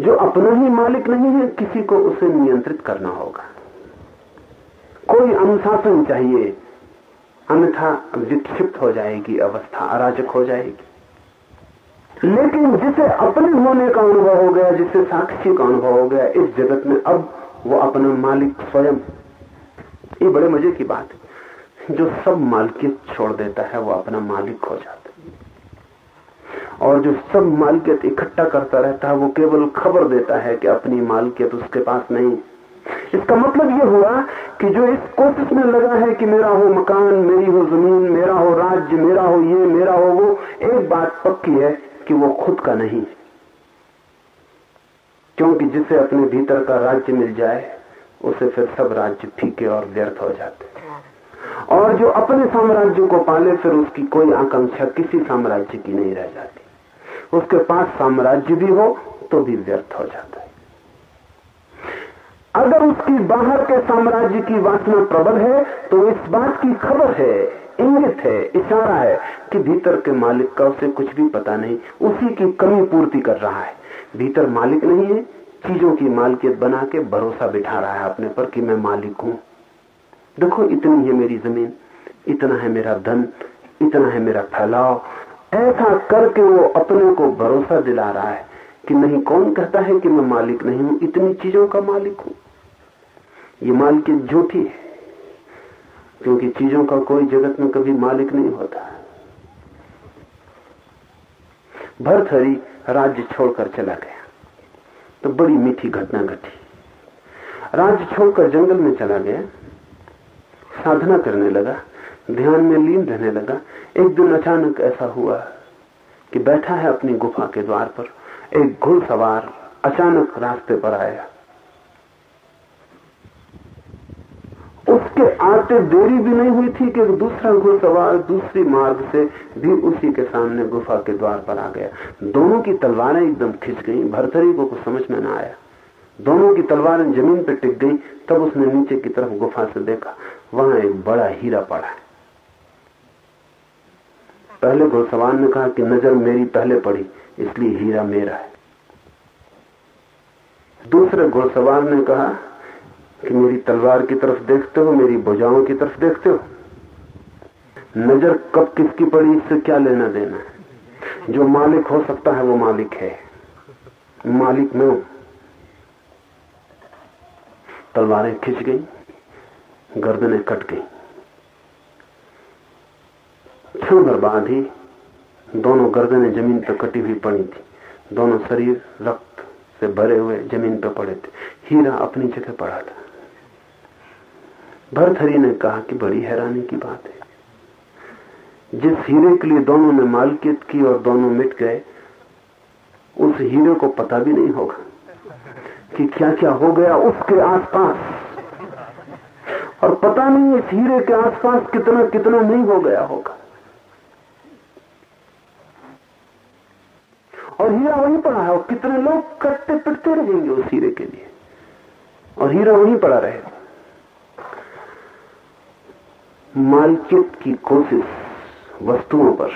जो अपना ही मालिक नहीं है, किसी को उसे नियंत्रित करना होगा। कोई अनुशासन चाहिए, अन्यथा विक्षिप्त हो जाएगी, अवस्था अराजक हो जाएगी। लेकिन जिसे अपने होने का अनुभव हो गया, जिसे साक्षी का अनुभव हो गया, इस जगत में अब वो अपना मालिक स्वयं। ये बड़े मज़े की बात है। जो सब मालिकियत छोड़ देता है, वो अपना मालिक हो जाता है। और जो सब मालिकियत इकट्ठा करता रहता है, वो केवल खबर देता है कि अपनी मालिकियत उसके पास नहीं इसका मतलब ये हुआ कि जो इस कोशिश में लगा है कि मेरा हो मकान, मेरी हो ज़मीन, मेरा हो राज्य, मेरा हो ये, मेरा हो वो, एक बात पक्की है कि वो खुद का नहीं क्योंकि जिसे अपने भीतर का राज्य मिल जाए उसे फिर सब राज्य फीके और व्यर्थ हो जाते और जो अपने साम्राज्य को पाले फिर उसकी कोई आकांक्षा किसी साम्राज्य की नहीं रह जाती। उसके पास साम्राज्य भी हो तो भी व्यर्थ हो जाता है। अगर उसकी बाहर के साम्राज्य की वासना प्रबल है तो इस बात की खबर है इंगित है इशारा है कि भीतर के मालिक का उसे कुछ भी पता नहीं उसी की कमी पूर्ति कर रहा है। भीतर मालिक नहीं है, चीज़ों की मालिकियत बना के भरोसा बिठा रहा है अपने पर कि मैं मालिक हूँ। देखो, इतनी है मेरी ज़मीन, इतना है मेरा धन, इतना है मेरा फैलाव। ऐसा करके वो अपने को भरोसा दिला रहा है कि नहीं, कौन कहता है कि मैं मालिक नहीं हूँ? इतनी चीज़ों का मालिक हूँ। ये मालिकियत झूठी है, क्योंकि चीज़ों का कोई जगत में कभी मालिक नहीं होता। भरथरी राज्य छोड़कर चला गया। तो बड़ी मीठी घटना घटी। राज्य छोड़कर जंगल में चला गया। साधना करने लगा, ध्यान में लीन रहने लगा। एक दिन अचानक ऐसा हुआ कि बैठा है अपनी गुफा के द्वार पर, एक घुड़सवार अचानक रास्ते पर आया। उसके आते देरी भी नहीं हुई थी कि दूसरा घुड़सवार दूसरी मार्ग से भी उसी के सामने गुफा के द्वार पर आ गया। दोनों की तलवारें एकदम खिंच गई भरतरी को कुछ समझ में ना आया। दोनों की तलवारें ज़मीन पर टिक गई, तब उसने नीचे की तरफ़ गुफा से देखा, वहाँ एक बड़ा हीरा पड़ा है। पहले घुड़सवार ने कहा कि नज़र मेरी पहले पड़ी, इसलिए हीरा मेरा है। दूसरे घुड़सवार ने कहा कि मेरी तलवार की तरफ़ देखते हो, मेरी भुजाओं की तरफ़ देखते हो? नज़र कब किसकी पड़ी, इससे क्या लेना देना है? जो मालिक हो सकता है, वो मालिक है। मालिक में हूँ। तलवारें खिंच गई, गर्दनें कट गई। क्षण भर बाद ही दोनों गर्दनें ज़मीन पर कटी हुई पड़ी थी। दोनों शरीर रक्त से भरे हुए ज़मीन पर पड़े थे। हीरा अपनी जगह पड़ा था। भरथरी ने कहा कि बड़ी हैरानी की बात है। जिस हीरे के लिए दोनों ने मालकियत की और दोनों मिट गए, उस हीरे को पता भी नहीं होगा कि क्या क्या हो गया उसके आसपास। और पता नहीं इस हीरे के आसपास कितना कितना नहीं हो गया होगा। और हीरा वहीं पड़ा है और कितने लोग कटते पिटते रहेंगे उस हीरे के लिए। और हीरा वहीं पड़ा रहेगा। मालकियत की कोशिश वस्तुओं पर?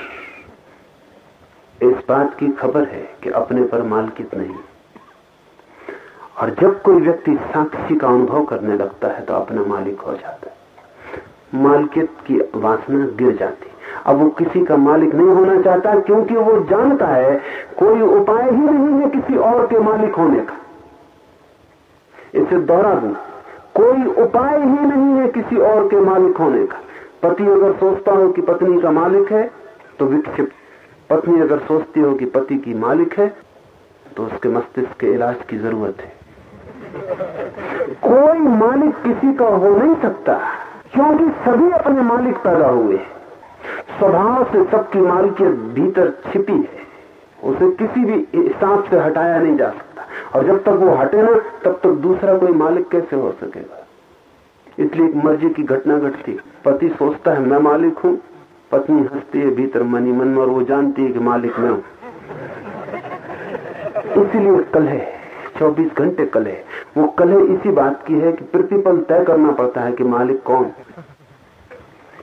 इस बात की खबर है कि अपने पर मालकियत नहीं। और जब कोई व्यक्ति साक्षी का अनुभव करने लगता है तो अपना मालिक हो जाता है। मालकियत की वासना गिर जाती। अब वो किसी का मालिक नहीं होना चाहता क्योंकि वो जानता है कोई उपाय ही नहीं है किसी और के मालिक होने का। इसे दोहरा दू। कोई उपाय ही नहीं है किसी और के मालिक होने का। पति अगर सोचता हो कि पत्नी का मालिक है तो विक्षिप्त। पत्नी अगर सोचती हो कि पति की मालिक है तो उसके मस्तिष्क के इलाज की ज़रूरत है। कोई मालिक किसी का हो नहीं सकता, क्योंकि सभी अपने मालिक पैदा हुए हैं। स्वभाव से सबकी मालिकियत भीतर छिपी है। उसे किसी भी हिसाब से हटाया नहीं जा सकता। और जब तक वो हटे ना, तब तक दूसरा कोई मालिक कैसे हो सकेगा? इसलिए एक मर्ज़ी की घटना घटती। पति सोचता है, मैं मालिक हूँ। पत्नी हंसती है भीतर मनी मन में और वो जानती है कि मालिक मैं हूँ। इसीलिए कल है चौबीस घंटे कल है वो कल है इसी बात की है कि प्रतिपल तय करना पड़ता है कि मालिक कौन।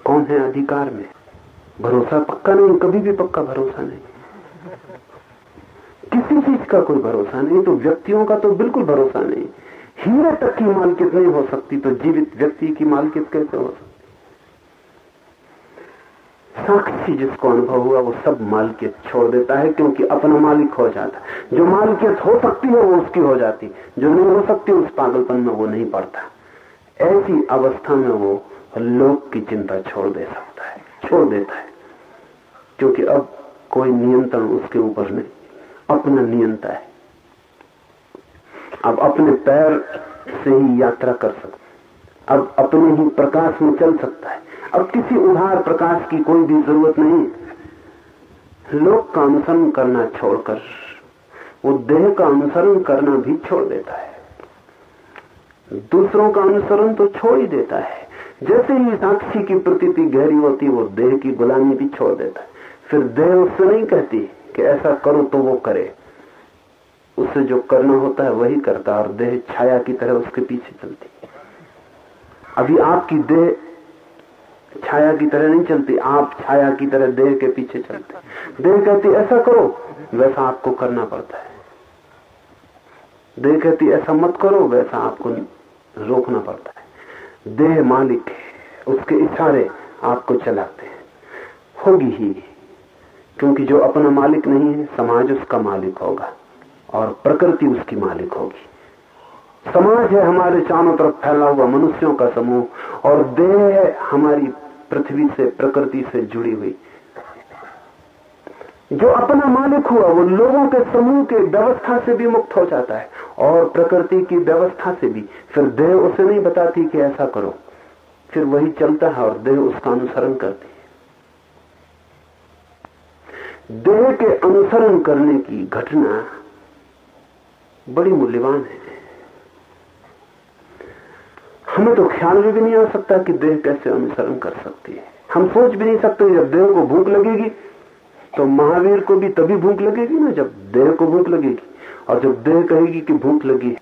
कौन है अधिकार में? भरोसा पक्का नहीं, कभी भी पक्का भरोसा नहीं। किसी चीज़ का कोई भरोसा नहीं तो व्यक्तियों का तो बिल्कुल भरोसा नहीं। हीरे तक की मालकियत नहीं हो सकती तो जीवित व्यक्ति की मालकियत कैसे हो सकती? साक्षी जिसको अनुभव हुआ, वो सब मालकियत छोड़ देता है, क्योंकि अपना मालिक हो जाता है। जो मालकियत हो सकती है, वो उसकी हो जाती जो नहीं हो सकती, उस पागलपन में वो नहीं पड़ता। ऐसी अवस्था में वो लोक की चिंता छोड़ दे सकता है, छोड़ देता है। क्योंकि अब कोई नियंत्रण उसके ऊपर नहीं, अपना नियंता है। अब अपने पैर से ही यात्रा कर सकता अब अपने ही प्रकाश में चल सकता है। अब किसी उधार प्रकाश की कोई भी ज़रूरत नहीं लोक का अनुसरण करना छोड़कर, वो देह का अनुसरण करना भी छोड़ देता है। दूसरों का अनुसरण तो छोड़ ही देता है। जैसे ही साक्षी की प्रतीति गहरी होती, वो देह की गुलामी भी छोड़ देता है। फिर देह उससे नहीं कहती कि ऐसा करो तो वो करे। उसे जो करना होता है वही करता और देह छाया की तरह उसके पीछे चलती। अभी आपकी देह छाया की तरह नहीं चलती, आप छाया की तरह देह के पीछे चलते। देह कहती, ऐसा करो। वैसा आपको करना पड़ता है। देह कहती, ऐसा मत करो, वैसा आपको रोकना पड़ता है। देह मालिक उसके इशारे आपको चलाते हैं। होगी ही, क्योंकि जो अपना मालिक नहीं है, समाज उसका मालिक होगा। और प्रकृति उसकी मालिक होगी। समाज है हमारे चारों तरफ़ फैला हुआ मनुष्यों का समूह, और देह है हमारी पृथ्वी से, प्रकृति से जुड़ी हुई। जो अपना मालिक हुआ, वो लोगों के समूह के व्यवस्था से भी मुक्त हो जाता है, और प्रकृति की व्यवस्था से भी। फिर देह उसे नहीं बताती कि ऐसा करो। फिर वही चलता है, और देह उसका अनुसरण करती है। देह के अनुसरण करने की घटना बड़ी मूल्यवान है। हमें तो ख्याल भी नहीं आ सकता कि देह कैसे अनुसरण कर सकती है। हम सोच भी नहीं सकते जब देह को भूख लगेगी तो महावीर को भी तभी भूख लगेगी ना जब देह को भूख लगेगी। और जब देह कहेगी कि भूख लगी है,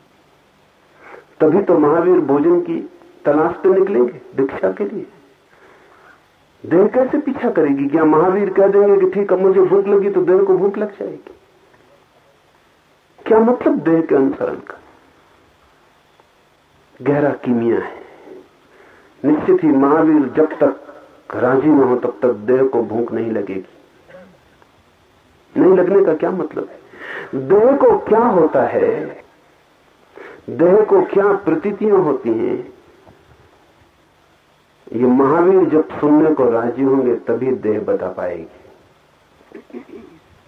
तभी तो महावीर भोजन की तलाश पे निकलेंगे दीक्षा के लिए। देह कैसे पीछा करेगी? क्या महावीर कह देंगे कि ठीक अब मुझे भूख लगी तो देह को भूख लग जाएगी। क्या मतलब देह के अनुसरण का? गहरा कीमिया है। निश्चित ही महावीर जब तक राज़ी न हो, तब तक देह को भूख नहीं लगेगी। नहीं लगने का क्या मतलब है? देह को क्या होता है? देह को क्या प्रतीतियाँ होती हैं? ये महावीर जब सुनने को राज़ी होंगे, तभी देह बता पाएगी।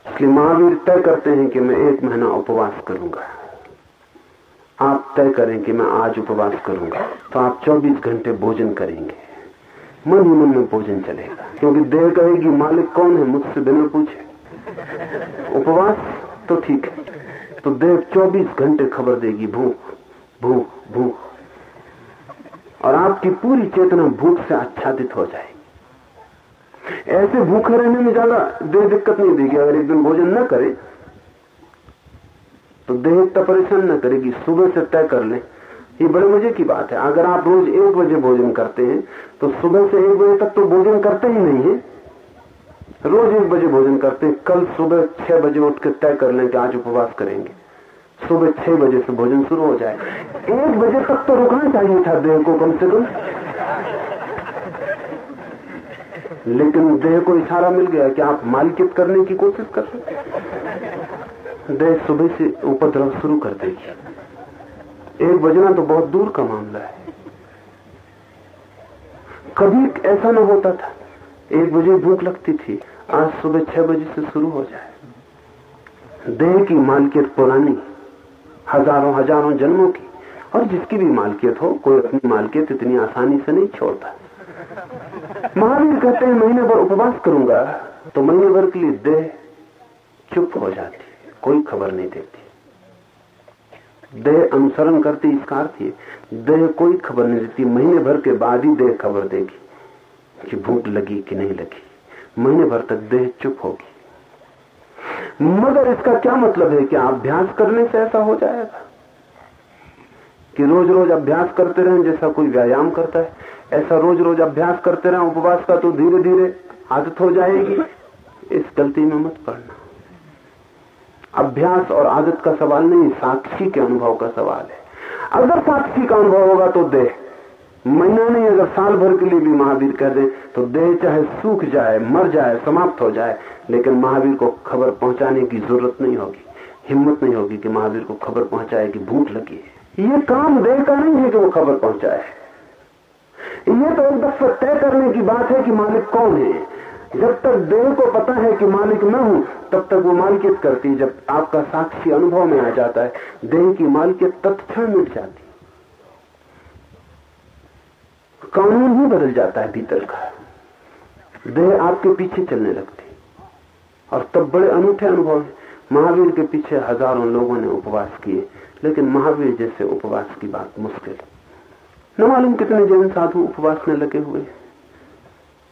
इसलिए महावीर तय करते हैं कि मैं एक महीना उपवास करूँगा। आप तय करें कि मैं आज उपवास करूँगा। तो आप 24 घंटे भोजन करेंगे। मन ही मन में भोजन चलेगा। क्योंकि देह कहेगी, मालिक कौन है, मुझसे बिना पूछे। उपवास तो ठीक है। तो देह 24 घंटे खबर देगी, भूख भूख भूख। और आपकी पूरी चेतना भूख से आच्छादित हो जाएगी। ऐसे भूखे रहने में ज़्यादा देह दिक्कत नहीं देगी। अगर एक दिन भोजन न करे तो देह इतना परेशान न करेगी सुबह से तय कर ले। ये बड़े मज़े की बात है। अगर आप रोज एक बजे भोजन करते हैं तो सुबह से एक बजे तक तो भोजन करते ही नहीं है। रोज एक बजे भोजन करते हैं। कल सुबह छह बजे उठ के तय कर लें कि आज उपवास करेंगे। सुबह छह बजे से भोजन शुरू हो जाए। एक बजे तक तो रुकना चाहिए था देह को कम से कम। लेकिन देह को इशारा मिल गया कि आप मालकित करने की कोशिश कर सकते देह सुबह से उपद्रव शुरू कर देगी। एक बजना तो बहुत दूर का मामला है। कभी ऐसा न होता था। एक बजे भूख लगती थी। आज सुबह छह बजे से शुरू हो जाए। देह की मालकियत पुरानी, हज़ारों हज़ारों जन्मों की, और जिसकी भी मालकियत हो, कोई अपनी मालकियत इतनी आसानी से नहीं छोड़ता। महावीर कहते हैं, महीने भर उपवास करूँगा तो महीने भर के लिए देह चुप हो जाती, कोई खबर नहीं देती। देह अनुसरण करती, इसका अर्थ ये, देह कोई खबर नहीं देती, महीने भर के बाद ही देह खबर देगी, कि भूख लगी कि नहीं लगी। महीने भर तक देह चुप होगी। मगर इसका क्या मतलब है कि अभ्यास करने से ऐसा हो जाएगा? कि रोज रोज अभ्यास करते रहें, जैसा कोई व्यायाम करता है ऐसा रोज रोज अभ्यास करते रहें, उपवास का तो धीरे धीरे आदत हो जाएगी। इस गलती में मत पड़ना। अभ्यास और आदत का सवाल नहीं, साक्षी के अनुभव का सवाल है। अगर साक्षी का अनुभव होगा तो देह। महीना नहीं, अगर साल भर के लिए भी महावीर कह दें तो देह चाहे सूख जाए, मर जाए, समाप्त हो जाए, लेकिन महावीर को खबर पहुँचाने की ज़रूरत नहीं होगी। हिम्मत नहीं होगी कि महावीर को खबर पहुँचाए कि भूख लगी है। ये काम देह का नहीं है कि वो खबर पहुँचाए। ये तो एक दफ़ा तय करने की बात है कि मालिक कौन है। जब तक देह को पता है कि मालिक मैं हूँ, तब तक वो मालिकियत करती जब आपका साक्षी अनुभव में आ जाता है, देह की मालिकियत तत्क्षण मिट जाती कानून ही बदल जाता है भीतर का। देह आपके पीछे चलने लगती और तब बड़े अनूठे अनुभव है। महावीर के पीछे हज़ारों लोगों ने उपवास किए, लेकिन महावीर जैसे उपवास की बात मुश्किल न मालूम कितने जैन साधु उपवास में लगे हुए।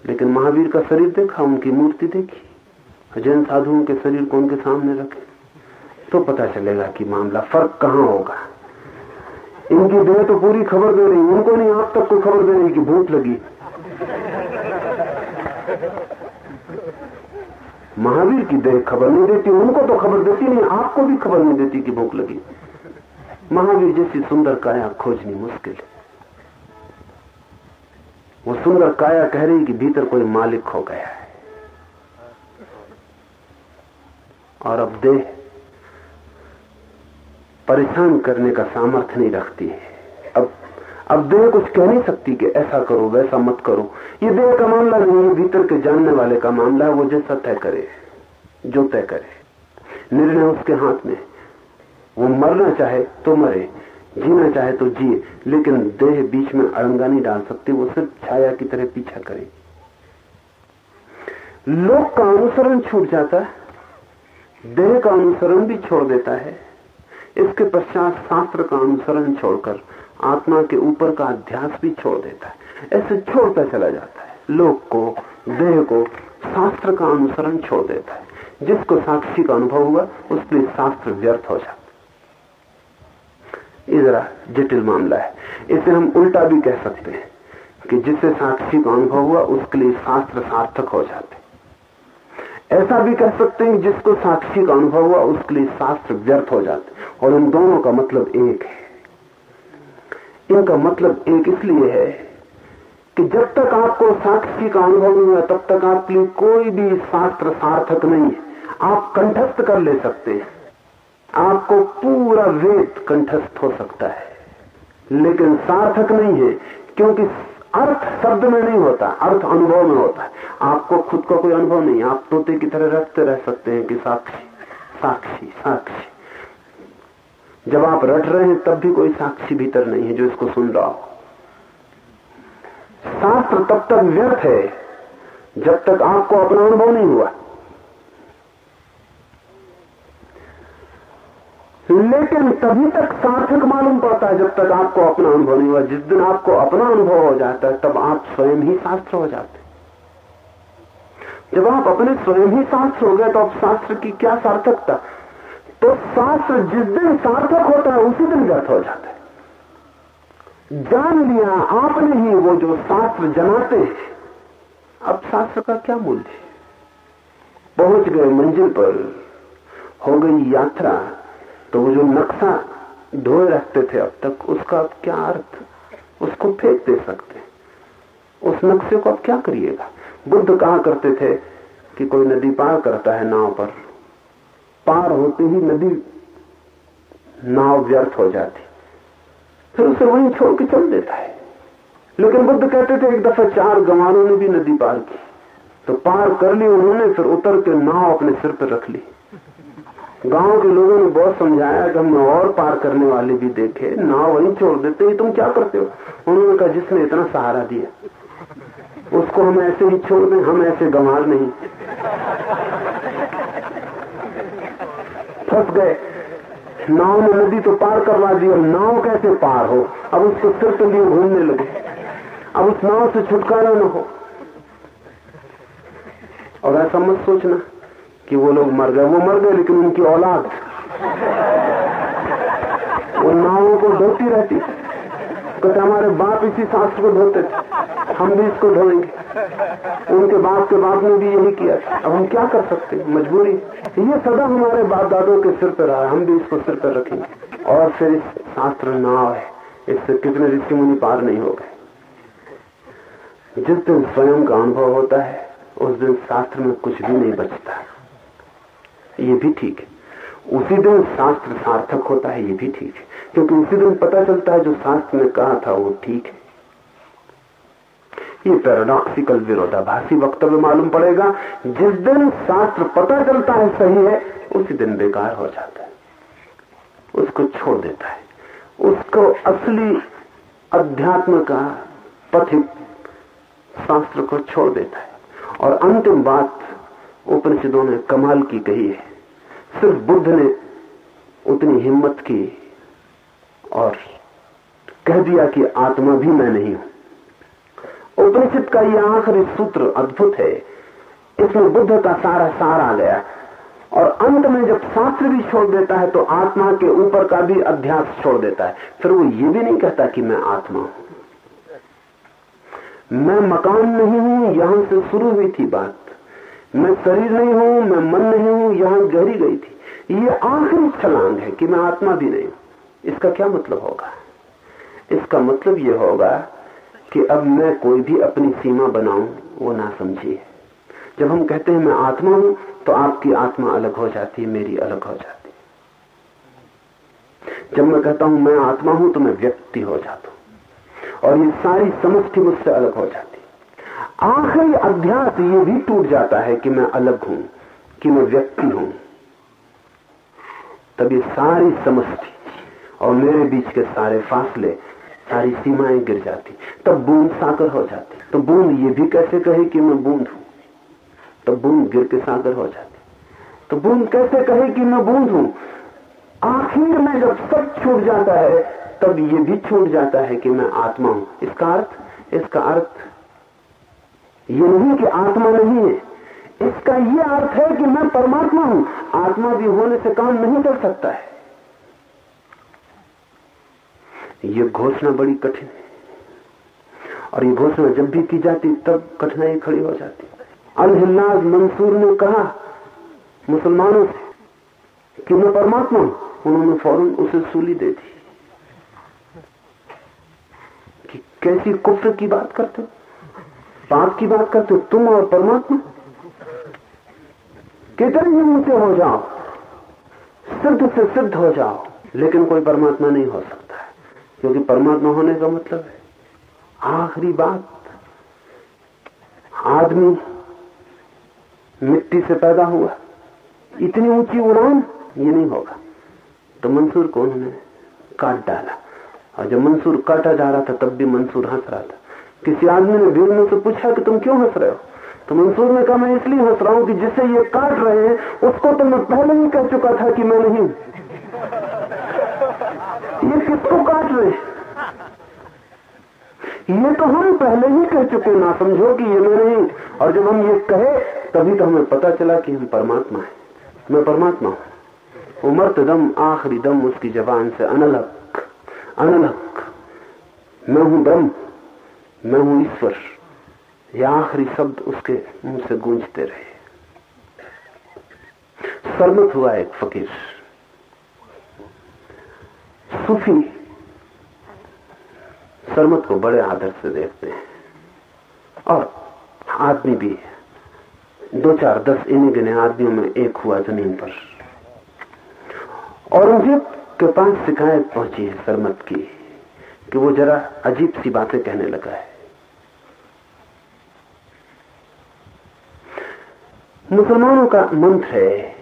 लेकिन महावीर का शरीर देखा, उनकी मूर्ति देखी जैन साधुओं के शरीर को उनके सामने रखे। तो पता चलेगा कि मामला फ़र्क कहाँ होगा। इनकी देह तो पूरी खबर दे रही, उनको नहीं, आप तक कोई खबर दे रही कि भूख लगी। महावीर की देह खबर नहीं देती, उनको तो खबर देती नहीं, आपको भी खबर नहीं देती कि भूख लगी। महावीर जैसी सुंदर काया खोजनी मुश्किल है। वो सुंदर काया कह रही कि भीतर कोई मालिक हो गया है। और अब देह परेशान करने का सामर्थ्य नहीं रखती है। अब अब देह कुछ कह नहीं सकती कि ऐसा करो, वैसा मत करो। ये देह का मामला नहीं है, भीतर के जानने वाले का मामला है, वो जैसा तय करे, जो तय करे। निर्णय उसके हाथ में वो मरना चाहे तो मरे जीना चाहे तो जिए, लेकिन देह बीच में अड़ंगा नहीं डाल सकती, वो सिर्फ़ छाया की तरह पीछा करे। लोक का अनुसरण छूट जाता है, देह का अनुसरण भी छोड़ देता है। इसके पश्चात शास्त्र का अनुसरण छोड़कर आत्मा के ऊपर का अध्यास भी छोड़ देता है। ऐसे छोड़ता चला जाता है। लोक को, देह को शास्त्र का अनुसरण छोड़ देता है। जिसको साक्षी का अनुभव हुआ उसके शास्त्र व्यर्थ हो जाता ये जरा जटिल मामला है। इसे हम उल्टा भी कह सकते हैं कि जिससे साक्षी का अनुभव हुआ, उसके लिए शास्त्र सार्थक हो जाते। ऐसा भी कह सकते हैं जिसको साक्षी का अनुभव हुआ, उसके लिए शास्त्र व्यर्थ हो जाते। और इन दोनों का मतलब एक है। इनका मतलब एक इसलिए है कि जब तक आपको साक्षी का अनुभव नहीं हुआ, तब तक आपके लिए कोई भी शास्त्र सार्थक नहीं है। आप कंठस्थ कर ले सकते हैं। आपको पूरा वेद कंठस्थ हो सकता है। लेकिन सार्थक नहीं है, क्योंकि अर्थ शब्द में नहीं होता, अर्थ अनुभव में होता है। आपको खुद का को कोई अनुभव नहीं, आप तोते की तरह रटते रह सकते हैं कि साक्षी साक्षी साक्षी। जब आप रट रहे हैं, तब भी कोई साक्षी भीतर नहीं है जो इसको सुन रहा हो। शास्त्र तब तक व्यर्थ है, जब तक आपको अपना अनुभव नहीं हुआ। लेकिन तभी तक सार्थक मालूम पड़ता है जब तक आपको अपना अनुभव नहीं हुआ। जिस दिन आपको अपना अनुभव हो जाता है, तब आप स्वयं ही शास्त्र हो जाते जब आप अपने स्वयं ही शास्त्र हो गए तो आप शास्त्र की क्या सार्थकता? तो शास्त्र जिस दिन सार्थक होता है, उसी दिन व्यर्थ हो जाता है। जान लिया आपने ही वो जो शास्त्र जनाते हैं। अब शास्त्र का क्या मूल्य पहुँच गए मंजिल पर, हो गई यात्रा। तो वो जो नक्शा ढोए रखते थे अब तक, उसका अब क्या अर्थ? उसको फेंक दे सकते उस नक्शे को अब क्या करिएगा? बुद्ध कहा करते थे कि कोई नदी पार करता है नाव पर। पार होते ही नदी नाव व्यर्थ हो जाती। फिर उसे वहीं छोड़ के चल देता है। लेकिन बुद्ध कहते थे, एक दफ़ा चार गंवारों ने भी नदी पार की। तो पार कर ली उन्होंने, फिर उतर के नाव अपने सिर पर रख ली। गाँव के लोगों ने बहुत समझाया कि हमने और पार करने वाले भी देखे नाव वहीं छोड़ देते तुम क्या करते हो? उन्होंने कहा, जिसने इतना सहारा दिया, उसको हम ऐसे ही छोड़ दें, हम ऐसे गंवार नहीं। फंस गए। नाव ने नदी तो पार करवा दी, और नाव कैसे पार हो? अब उसके सिर पे लिए घूमने लगे। अब उस नाव से छुटकारा न हो। और ऐसा मत सोचना। कि वो लोग मर गए। वो मर गए, लेकिन उनकी औलाद। उन नावों को धोती रहती। कहते, हमारे बाप इसी शास्त्र को धोते थे। हम भी इसको धोएँगे। उनके बाप के बाप ने भी यही किया। अब हम क्या कर सकते मजबूरी। ये सदा हमारे बाप दादों के सिर पर रहा हम भी इसको सिर पर रखेंगे। और फिर इस शास्त्र नाव है। इससे कितने ऋषि मुनि पार नहीं हो गए। जिस दिन स्वयं का अनुभव होता है, उस दिन शास्त्र में कुछ भी नहीं बचता। ये भी ठीक है। उसी दिन शास्त्र सार्थक होता है, ये भी ठीक है। क्योंकि उसी दिन पता चलता है, जो शास्त्र ने कहा था, वो ठीक है। ये पैराडॉक्सिकल विरोधाभासी वक्तव्य मालूम पड़ेगा। जिस दिन शास्त्र पता चलता है, सही है, उसी दिन बेकार हो जाता है। उसको छोड़ देता है। उसको असली अध्यात्म का पथिक शास्त्र को छोड़ देता है। और अंतिम बात उपनिषदों ने कमाल की कही है। सिर्फ़ बुद्ध ने उतनी हिम्मत की और कह दिया कि आत्मा भी मैं नहीं हूँ। उपनिषद का यह आखिरी सूत्र अद्भुत है। इसमें बुद्ध का सारा सार आ गया। और अंत में जब शास्त्र भी छोड़ देता है तो आत्मा के ऊपर का भी अध्यास छोड़ देता है। फिर वो ये भी नहीं कहता कि मैं आत्मा हूँ। मैं मकान नहीं हूँ, यहाँ से शुरू हुई थी बात। मैं शरीर नहीं हूँ, मैं मन नहीं हूँ, यहाँ गहरी गई थी। ये आखिरी छलांग है कि मैं आत्मा भी नहीं हूँ। इसका क्या मतलब होगा? इसका मतलब यह होगा कि अब मैं कोई भी अपनी सीमा बनाऊँ, वो ना समझिए जब हम कहते हैं मैं आत्मा हूँ तो आपकी आत्मा अलग हो जाती है, मेरी अलग हो जाती जब मैं कहता हूँ मैं आत्मा हूँ तो मैं व्यक्ति हो जाता हूँ। और ये सारी समष्टि मुझसे अलग हो जाती आखिरी अध्यास ये भी टूट जाता है कि मैं अलग हूँ, कि मैं व्यक्ति हूँ। तब ये सारी समष्टि और मेरे बीच के सारे फासले, सारी सीमाएँ गिर जाती। तब बूंद सागर हो जाती। तो बूंद ये भी कैसे कहे कि मैं बूंद हूँ? तब बूंद गिर के सागर हो जाती। तो बूंद कैसे कहे कि मैं बूंद हूँ? आखिर में जब सब छूट जाता है, तब ये भी छूट जाता है कि मैं आत्मा हूँ। इसका अर्थ इसका अर्थ ये नहीं कि आत्मा नहीं है। इसका ये अर्थ है कि मैं परमात्मा हूँ। आत्मा भी होने से काम नहीं कर सकता है। ये घोषणा बड़ी कठिन है। और ये घोषणा जब भी की जाती, तब कठिनाई खड़ी हो जाती। अलहिल्लाज मंसूर ने कहा मुसलमानों से कि मैं परमात्मा हूँ। उन्होंने फ़ौरन उसे सूली दे दी। कि कैसी कुफ्र की बात करते हो? पाप की बात करते तुम और परमात्मा? कितने ही ऊँचे हो जाओ, सिद्ध से सिद्ध हो जाओ, लेकिन कोई परमात्मा नहीं हो सकता है, क्योंकि परमात्मा होने का मतलब है, आखिरी बात, आदमी मिट्टी से पैदा हुआ, इतनी ऊँची उड़ान, ये नहीं होगा। तो मंसूर को उन्होंने काट डाला, और जब मंसूर काटा जा रहा था, तब भी मंसूर हंस रहा था। किसी आदमी ने भीड़ में से पूछा कि तुम क्यों हंस रहे हो? तो मंसूर ने कहा, मैं इसलिए हंस रहा हूँ कि जिसे ये काट रहे हैं, उसको तो मैं पहले ही कह चुका था कि मैं नहीं ये किसको काट रहे ये तो हम पहले ही कह चुके ना समझो कि ये मैं नहीं। और जब हम ये कहे, तभी तो हमें पता चला कि हम परमात्मा है। मैं परमात्मा हूँ। उमरत दम, आखिरी दम, उसकी जबान से अनलक अनलक। मैं हूँ ब्रह्म। मैं हूँ ईश्वर यह आखिरी शब्द उसके मुँह से गूंजते रहे। सरमत हुआ एक फकीर। सूफी सरमत को बड़े आदर से देखते हैं। और आदमी भी दो चार दस इन्हीं गिने आदमियों में एक हुआ ज़मीन पर। औरंगज़ेब के पास शिकायत पहुँची है सरमत की कि वो जरा अजीब सी बातें कहने लगा है। मुसलमानों का मंत्र है,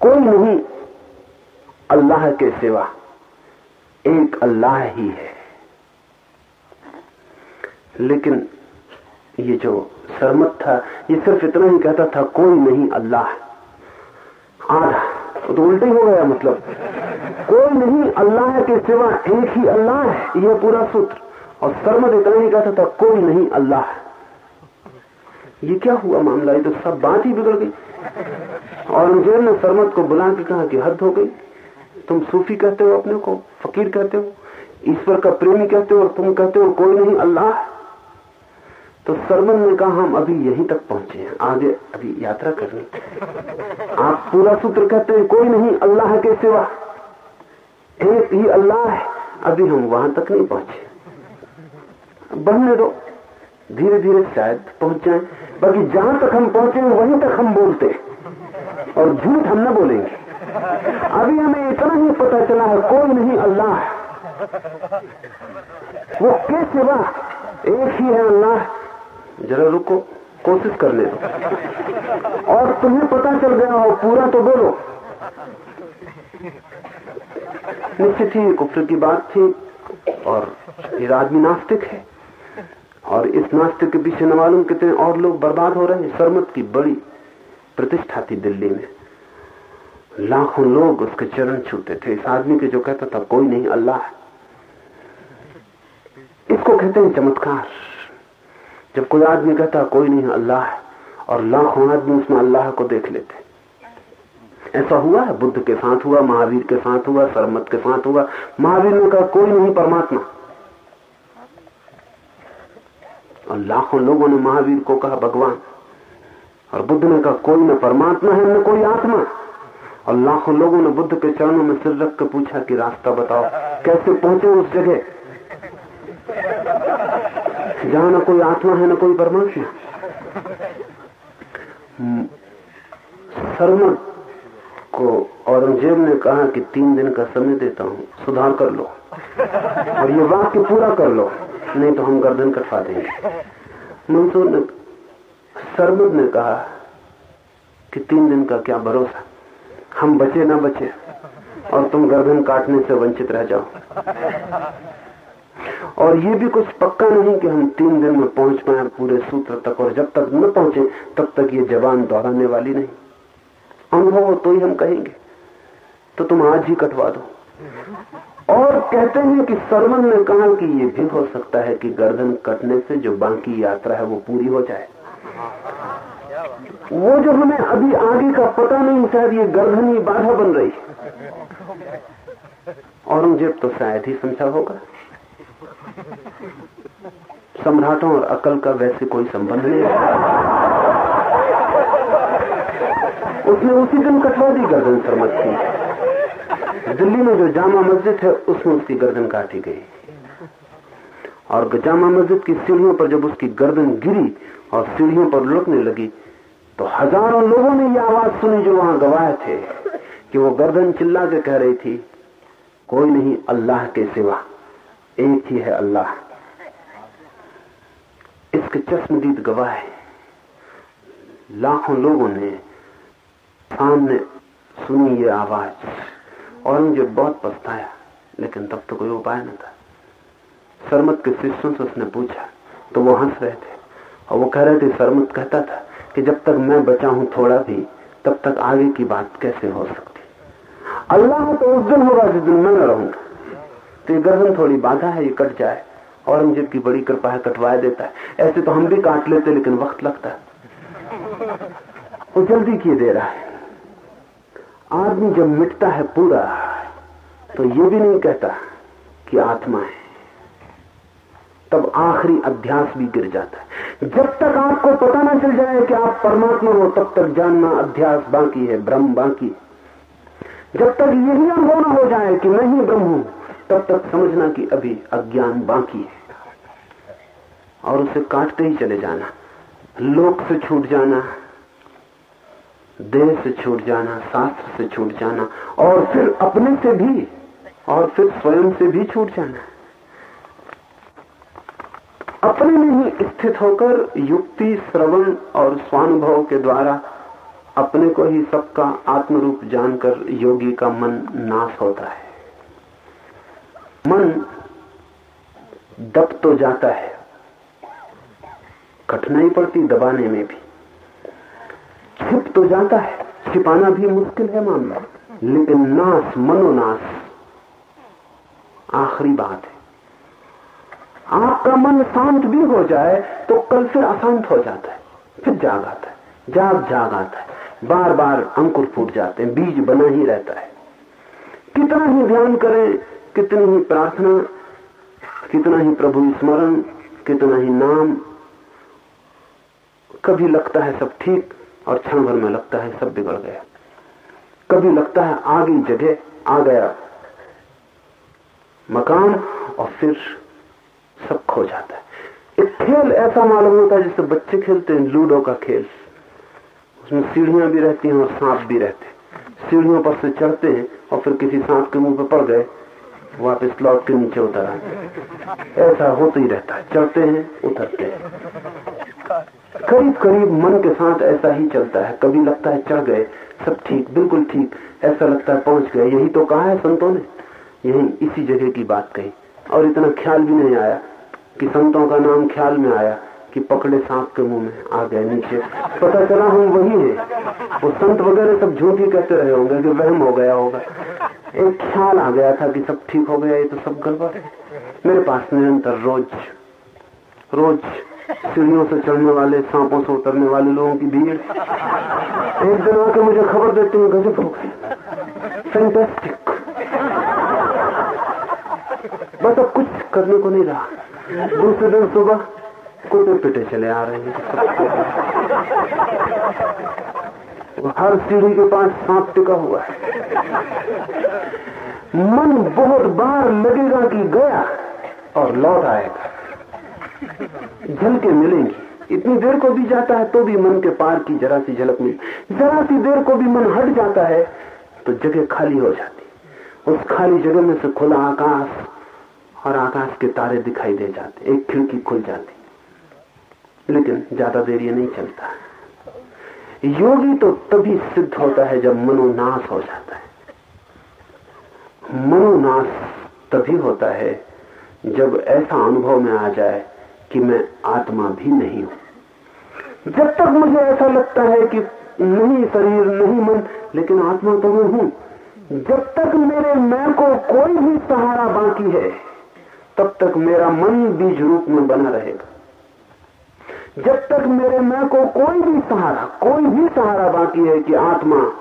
कोई नहीं अल्लाह के सिवा, एक अल्लाह ही है। लेकिन ये जो सरमत था, ये सिर्फ़ इतना ही कहता था, कोई नहीं अल्लाह। आधा तो उल्टे हो गया मतलब। कोई नहीं अल्लाह के सिवा, एक ही अल्लाह है यह पूरा सूत्र। और सरमत इतना ही कहता था, कोई नहीं अल्लाह। ये क्या हुआ मामला? ये तो सब बात ही बिगड़ गई। औरंगज़ेब ने सरमत को बुला के कहा कि हद हो गई। तुम सूफी कहते हो अपने को, फकीर कहते हो, ईश्वर का प्रेमी कहते हो और तुम कहते हो कोई नहीं, अल्लाह। तो सरमन ने कहा, हम अभी यहीं तक पहुँचे हैं, आगे अभी यात्रा करनी आप पूरा सूत्र कहते हैं, कोई नहीं, अल्लाह के सिवा। एक ही अल्लाह है, अभी हम वहाँ तक नहीं पहुँचे। बढ़ने दो। धीरे धीरे शायद पहुँच जाए बाकी जहाँ तक हम पहुँचे, वहीं तक हम बोलते। और झूठ हम न बोलेंगे। अभी हमें इतना ही पता चला है, कोई नहीं अल्लाह वो के सिवा एक ही है अल्लाह? जरा रुको, कोशिश कर ले। और तुम्हें पता चल गया हो, पूरा तो बोलो। निश्चित ही कुफर की बात थी, और ये आदमी नास्तिक है। और इस नास्तिक के पीछे न मालूम कितने और लोग बर्बाद हो रहे हैं। सरमत की बड़ी प्रतिष्ठा थी दिल्ली में। लाखों लोग उसके चरण छूते थे। इस आदमी के जो कहता था, कोई नहीं, अल्लाह इसको कहते हैं चमत्कार। जब कोई आदमी कहता कोई नहीं, अल्लाह और लाखों आदमी उसमें अल्लाह को देख लेते ऐसा हुआ है? बुद्ध के साथ हुआ, महावीर के साथ हुआ सरमत के साथ हुआ। महावीर ने कहा, कोई नहीं, परमात्मा। और लाखों लोगों ने महावीर को कहा, भगवान, और बुद्ध ने कहा, कोई न परमात्मा है, न कोई आत्मा। और लाखों लोगों ने बुद्ध के चरणों में सिर रख कर पूछा कि, रास्ता बताओ, कैसे पहुँचे उस जगह? जहाँ न कोई आत्मा है, न कोई परमात्मा सरमत को औरंगज़ेब ने कहा कि तीन दिन का समय देता हूँ, सुधार कर लो और ये वाक्य पूरा कर लो। नहीं तो हम गर्दन कटवा देंगे। मंसूर ने, सरमद ने कहा कि तीन दिन का क्या भरोसा? हम बचे ना बचे, और तुम गर्दन काटने से वंचित रह जाओ। और ये भी कुछ पक्का नहीं कि हम तीन दिन में पहुँच पाए पूरे सूत्र तक, और जब तक न पहुँचे, तब तक ये जवान दोहराने वाली नहीं। अनुभव तो ही हम कहेंगे तो तुम आज ही कटवा दो। और कहते हैं कि सरवन ने कहा कि ये भी हो सकता है कि गर्दन कटने से जो बाकी यात्रा है वो पूरी हो जाए। वो जो हमें अभी आगे का पता नहीं, शायद ये गर्दन ही बाधा बन रही। औरंगज़ेब तो शायद ही समझा होगा। सम्राटों और अकल का वैसे कोई संबंध नहीं है। उसने उसी दिन कटवा दी गर्दन सरमत की। दिल्ली में जो जामा मस्जिद है, उसमें उसकी गर्दन काटी गई। और जामा मस्जिद की सीढ़ियों पर जब उसकी गर्दन गिरी और सीढ़ियों पर लुटने लगी तो हज़ारों लोगों ने यह आवाज़ सुनी जो वहाँ गवाए थे, कि वो गर्दन चिल्ला के कह रही थी, कोई नहीं, अल्लाह के सिवा, एक ही है अल्लाह। इसके चश्मदीद गवाह है। लाखों लोगों ने सामने सुनी ये आवाज़। और मुझे बहुत पछताया, लेकिन तब तो कोई उपाय न था। सरमत के शिष्यों से उसने पूछा तो वो हंस रहे थे? और वो कह रहे थे सरमत कहता था कि जब तक मैं बचा हूँ थोड़ा भी, तब तक आगे की बात कैसे हो सकती? अल्लाह तो उस दिन होगा जिस दिन मैं न रहूँगा। तो ये गर्दन थोड़ी बाधा है, ये कट जाए औरंगज़ेब की बड़ी कृपा है, कटवा देता है। ऐसे तो हम भी काट लेते, लेकिन वक्त लगता है। वो जल्दी किए दे रहा है। आदमी जब मिटता है पूरा तो ये भी नहीं कहता कि आत्मा है। तब आखिरी अध्यास भी गिर जाता है। जब तक आपको पता ना चल जाए कि आप परमात्मा हो, तब तक जानना अध्यास बाकी है ब्रह्म बाकी जब तक यही अनुभव ना हो जाए कि मैं ही ब्रह्म हूँ, तब तक समझना कि अभी अज्ञान बाकी है। और उसे काटते ही चले जाना, लोक से छूट जाना देह से छूट जाना शास्त्र से छूट जाना, और फिर अपने से भी, और फिर स्वयं से भी छूट जाना। अपने में ही स्थित होकर युक्ति, श्रवण और स्वानुभव के द्वारा अपने को ही सबका आत्मरूप जानकर योगी का मन नाश होता है। मन दब तो जाता है, कठिनाई पड़ती दबाने में भी। छिप तो जाता है। छिपाना भी मुश्किल है मामला। लेकिन नाश मनोनाश आखिरी बात है। आपका मन शांत भी हो जाए तो कल फिर अशांत हो जाता है। फिर जाग आता है। जाग जाग आता है। बार बार अंकुर फूट जाते हैं। बीज बना ही रहता है। कितना ही ध्यान करें, कितनी ही प्रार्थना, कितना ही प्रभु स्मरण, कितना ही नाम, कभी लगता है सब ठीक और क्षण भर में लगता है सब बिगड़ गया। कभी लगता है आगे जगह आ गया। मकान और फिर सब खो जाता है। एक खेल ऐसा मालूम होता है जिससे बच्चे खेलते हैं, लूडो का खेल। उसमें सीढ़ियाँ भी रहती हैं और सांप भी रहते हैं। सीढ़ियों पर से चढ़ते हैं और फिर किसी सांप के मुँह पे पड़ गए, वापस लौट के नीचे उतर आते ऐसा होता ही रहता है। चढ़ते हैं, उतरते हैं। करीब करीब मन के साथ ऐसा ही चलता है। कभी लगता है चढ़ गए, सब ठीक, बिल्कुल ठीक, ऐसा लगता है पहुँच गए। यही तो कहा है संतों ने। यही इसी जगह की बात कही। और इतना ख्याल भी नहीं आया कि संतों का नाम ख्याल में आया कि पकड़े सांप के मुँह में आ गए नीचे। पता चला हम वही है। वो संत वगैरह सब झूठी कहते रहे होंगे कि वहम हो गया होगा। एक ख्याल आ गया था कि सब ठीक हो गया, ये तो सब गड़बड़ है। मेरे पास निरंतर रोज रोज सीढ़ियों से चढ़ने वाले, सांपों से उतरने वाले लोगों की भीड़। एक दिन आके मुझे खबर देते हुए गजब हो गए फैंटेस्टिक बस अब कुछ करने को नहीं रहा। दूसरे दिन सुबह कुत्ते पिटे चले आ रहे हैं। हर सीढ़ी के पास सांप टिका हुआ है। मन बहुत बार लगेगा कि गया और लौट आएगा। झलके मिलेंगी इतनी देर को भी जाता है तो भी मन के पार की जरा सी झलक मिली, जरा सी देर को भी मन हट जाता है तो जगह खाली हो जाती। उस खाली जगह में से खुला आकाश और आकाश के तारे दिखाई दे जाते, एक खिड़की खुल जाती। लेकिन ज़्यादा देर ये नहीं चलता। योगी तो तभी सिद्ध होता है जब मनोनाश हो जाता है। मनोनाश तभी होता है जब ऐसा अनुभव में आ जाए कि मैं आत्मा भी नहीं हूँ। जब तक मुझे ऐसा लगता है कि नहीं शरीर, नहीं मन, लेकिन आत्मा तो मैं हूँ। जब तक मेरे मैं को कोई भी सहारा बाकी है, तब तक मेरा मन बीज रूप में बना रहेगा। जब तक मेरे मैं को कोई भी सहारा, कोई भी सहारा बाकी है कि आत्मा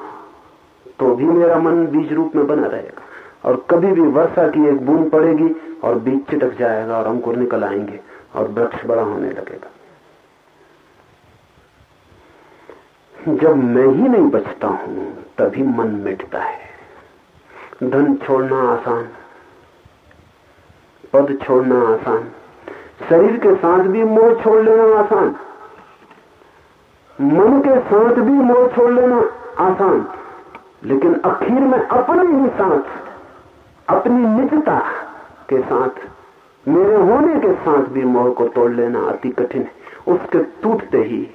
तो भी मेरा मन बीज रूप में बना रहेगा। और कभी भी वर्षा की एक बूंद पड़ेगी और बीज चिटक जाएगा और अंकुर निकल आएँगे। और वृक्ष बड़ा होने लगेगा। जब मैं ही नहीं बचता हूँ, तभी मन मिटता है। धन छोड़ना आसान, पद छोड़ना आसान, शरीर के साथ भी मोह छोड़ लेना आसान, मन के साथ भी मोह छोड़ लेना आसान, लेकिन आखिर में अपने ही साथ, अपनी निजता के साथ मेरे होने के साथ भी मोह को तोड़ लेना अति कठिन है। उसके टूटते ही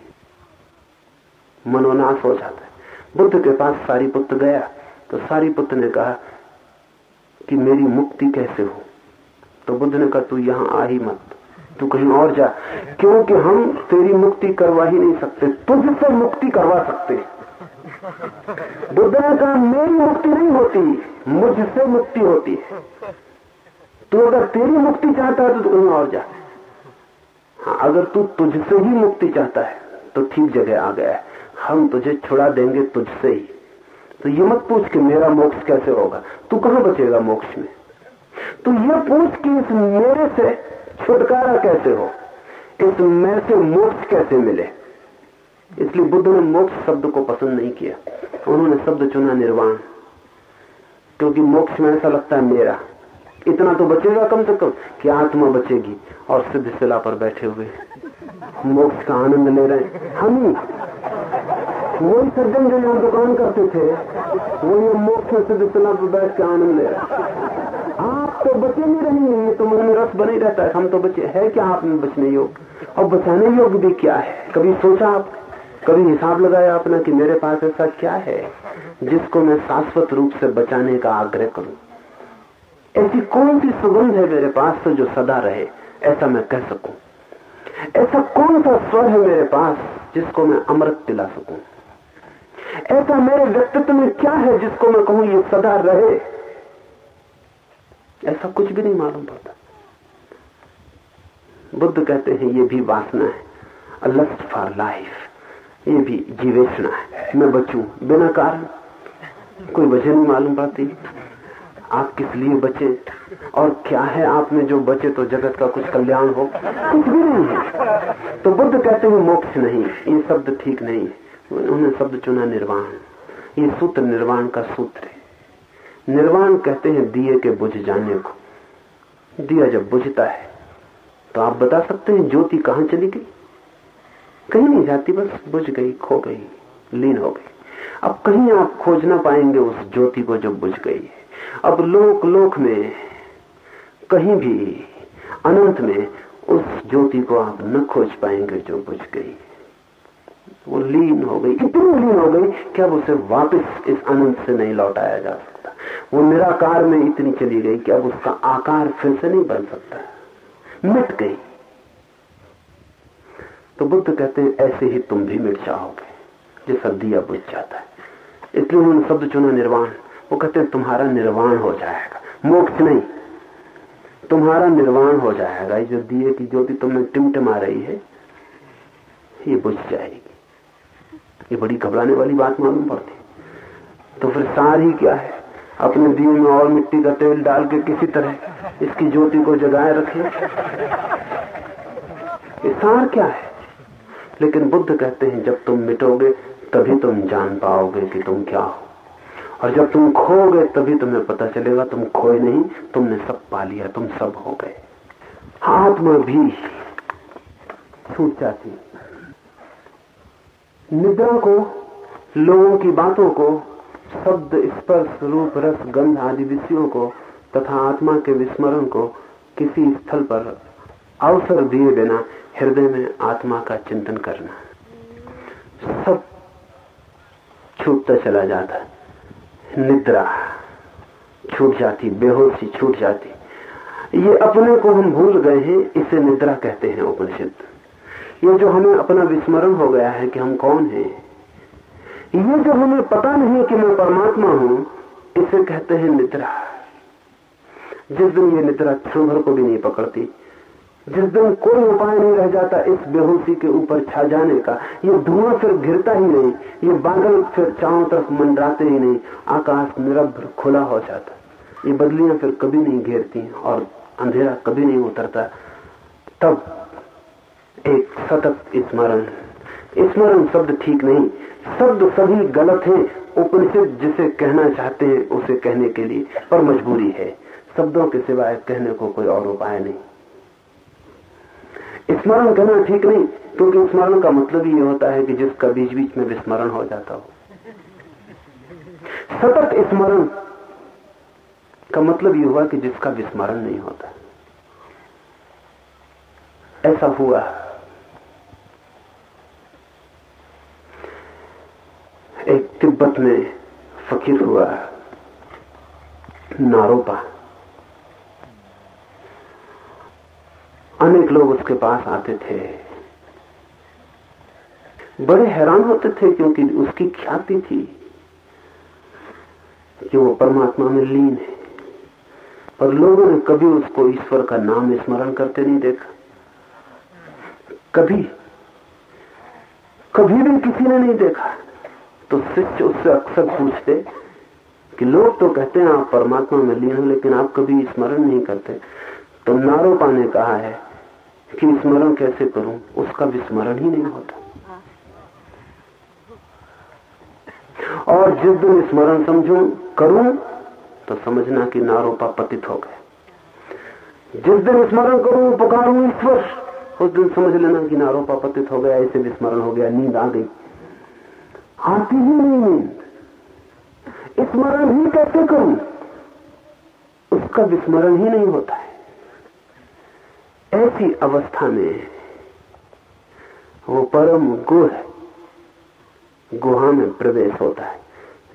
मनोनाश हो जाता है। बुद्ध के पास सारी पुत्र गया तो सारी पुत्र ने कहा कि मेरी मुक्ति कैसे हो? तो बुद्ध ने कहा, तू यहाँ आ ही मत। तू कहीं और जा, क्योंकि हम तेरी मुक्ति करवा ही नहीं सकते। तुझसे मुक्ति करवा सकते बुद्ध ने कहा, मेरी मुक्ति नहीं होती, मुझसे मुक्ति होती है। तू अगर तेरी मुक्ति चाहता है तो कहीं और जा। हाँ अगर तू तुझसे ही मुक्ति चाहता है तो ठीक जगह आ गया है। हम तुझे छुड़ा देंगे तुझसे ही। तो ये मत पूछ कि मेरा मोक्ष कैसे होगा। तू कहाँ बचेगा मोक्ष में? तू ये पूछ कि इस मेरे से छुटकारा कैसे हो? इस मैं से मोक्ष कैसे मिले? इसलिए बुद्ध ने मोक्ष शब्द को पसंद नहीं किया। उन्होंने शब्द चुना निर्वाण। क्योंकि मोक्ष में ऐसा लगता है मेरा। इतना तो बचेगा कम से कम कि आत्मा बचेगी और सिद्ध शिला पर बैठे हुए। मोक्ष का आनंद ले रहे हम ही। वही सज्जन जो यहाँ दुकान करते थे वही मोक्ष में सिद्ध शिला पर बैठ के आनंद ले रहे आप तो बचे नहीं रहेंगे ये तो मन में रस बने रहता है। हम तो बचे। है क्या आप में बचने योग्य? और बचाने योग्य भी क्या है? कभी सोचा आप, कभी हिसाब लगाया आपने कि मेरे पास ऐसा क्या है जिसको मैं शाश्वत रूप से बचाने का आग्रह करूँ? ऐसी कौन सी सुगंध है मेरे पास तो जो सदा रहे? ऐसा मैं कह सकूँ। ऐसा कौन सा स्वर है मेरे पास जिसको मैं अमृत पिला सकूँ? ऐसा मेरे व्यक्तित्व में क्या है जिसको मैं कहूँ ये सदा रहे? ऐसा कुछ भी नहीं मालूम पड़ता। बुद्ध कहते हैं, ये भी वासना है। लस्ट फॉर लाइफ ये भी जीवेशना है। मैं बचूं। बिना कारण कोई वजह नहीं मालूम पड़ती। आप किस लिए बचे? और क्या है आप में जो बचे तो जगत का कुछ कल्याण हो? कुछ भी नहीं है। तो बुद्ध कहते हैं, मोक्ष नहीं। ये शब्द ठीक नहीं है। उन्होंने शब्द चुना निर्वाण। ये सूत्र निर्वाण का सूत्र है। निर्वाण कहते हैं, दिए के बुझ जाने को। दिया जब बुझता है तो आप बता सकते हैं, ज्योति कहाँ चली गई? कहीं नहीं जाती, बस बुझ गई, खो गई, लीन हो गई। अब कहीं आप खोज ना पाएँगे उस ज्योति को जो बुझ गई है। अब लोक लोक में, कहीं भी, अनंत में, उस ज्योति को आप न खोज पाएँगे जो बुझ गई। वो लीन हो गई, इतनी लीन हो गई कि अब उसे वापस इस अनंत से नहीं लौटाया जा सकता। वो निराकार में इतनी चली गई कि अब उसका आकार फिर से नहीं बन सकता। मिट गई। तो बुद्ध कहते हैं, ऐसे ही तुम भी मिट जाओगे जैसा दिया बुझ जाता है। इसलिए उन्होंने शब्द चुना निर्वाण। वो कहते हैं, तुम्हारा निर्वाण हो जाएगा। मोक्ष नहीं। तुम्हारा निर्वाण हो जाएगा जो दिए की ज्योति तुम्हें टिमटिमा रही है, ये बुझ जाएगी। ये बड़ी घबराने वाली बात मालूम पड़ती। तो फिर सार ही क्या है? अपने दिए में और मिट्टी का तेल डाल के किसी तरह इसकी ज्योति को जगाए रखे। सार क्या है? लेकिन बुद्ध कहते हैं, जब तुम मिटोगे, तभी तुम जान पाओगे कि तुम क्या हो। और जब तुम खोगे तभी तुम्हें पता चलेगा तुम खोए नहीं, तुमने सब पा लिया, तुम सब हो गए। आत्मा भी छूट जाती निद्रा को, लोगों की बातों को, शब्द, स्पर्श, रूप, रस, गंध आदि विषयों को, तथा आत्मा के विस्मरण को किसी स्थल पर अवसर दिए बिना हृदय में आत्मा का चिंतन करना, सब छूटता चला जाता। निद्रा छूट जाती, बेहोशी छूट जाती। ये अपने को हम भूल गए हैं, इसे निद्रा कहते हैं उपनिषद। ये जो हमें अपना विस्मरण हो गया है कि हम कौन हैं, ये जो हमें पता नहीं कि मैं परमात्मा हूँ, इसे कहते हैं निद्रा। जिस दिन ये निद्रा क्षण को भी नहीं पकड़ती जिस दिन कोई उपाय नहीं रह जाता इस बेहोशी के ऊपर छा जाने का। ये धुआँ फिर घिरता ही नहीं, ये बादल फिर चारों तरफ़ मंडराते ही नहीं, आकाश निरभ्र खुला हो जाता। ये बदलियाँ फिर कभी नहीं घेरती और अंधेरा कभी नहीं उतरता। तब एक सतत स्मरण। स्मरण शब्द ठीक नहीं, शब्द सभी गलत है, उपनिषद जिसे कहना चाहते हैं उसे कहने के लिए पर मजबूरी है। शब्दों के सिवाय कहने को कोई और उपाय नहीं। स्मरण करना ठीक नहीं, क्योंकि स्मरण का मतलब ये होता है कि जिसका बीच बीच में विस्मरण हो जाता हो। सतत स्मरण का मतलब ये हुआ कि जिसका विस्मरण नहीं होता। ऐसा हुआ। एक तिब्बत में फकीर हुआ, नारोपा। अनेक लोग उसके पास आते थे। बड़े हैरान होते थे क्योंकि उसकी ख्याति थी कि वो परमात्मा में लीन है। पर लोगों ने कभी उसको ईश्वर का नाम स्मरण करते नहीं देखा। कभी कभी भी किसी ने नहीं देखा। तो शिष्य उससे अक्सर पूछते कि लोग तो कहते हैं आप परमात्मा में लीन हो, लेकिन आप कभी स्मरण नहीं करते। तो नारोपा ने कहा है कि स्मरण कैसे करूँ, उसका विस्मरण ही नहीं होता। और जिस दिन स्मरण समझू, करूँ तो समझना कि नारोपा पतित हो गए। जिस दिन स्मरण करूँ, पुकारूं ईश्वर, उस दिन समझ लेना कि नारोपा पतित हो गया, ऐसे विस्मरण हो गया, नींद आ गई। आती ही नहीं नींद। स्मरण ही कैसे करूँ? उसका विस्मरण ही नहीं होता है। ऐसी अवस्था में वो परम गुह, गुहा में प्रवेश होता है,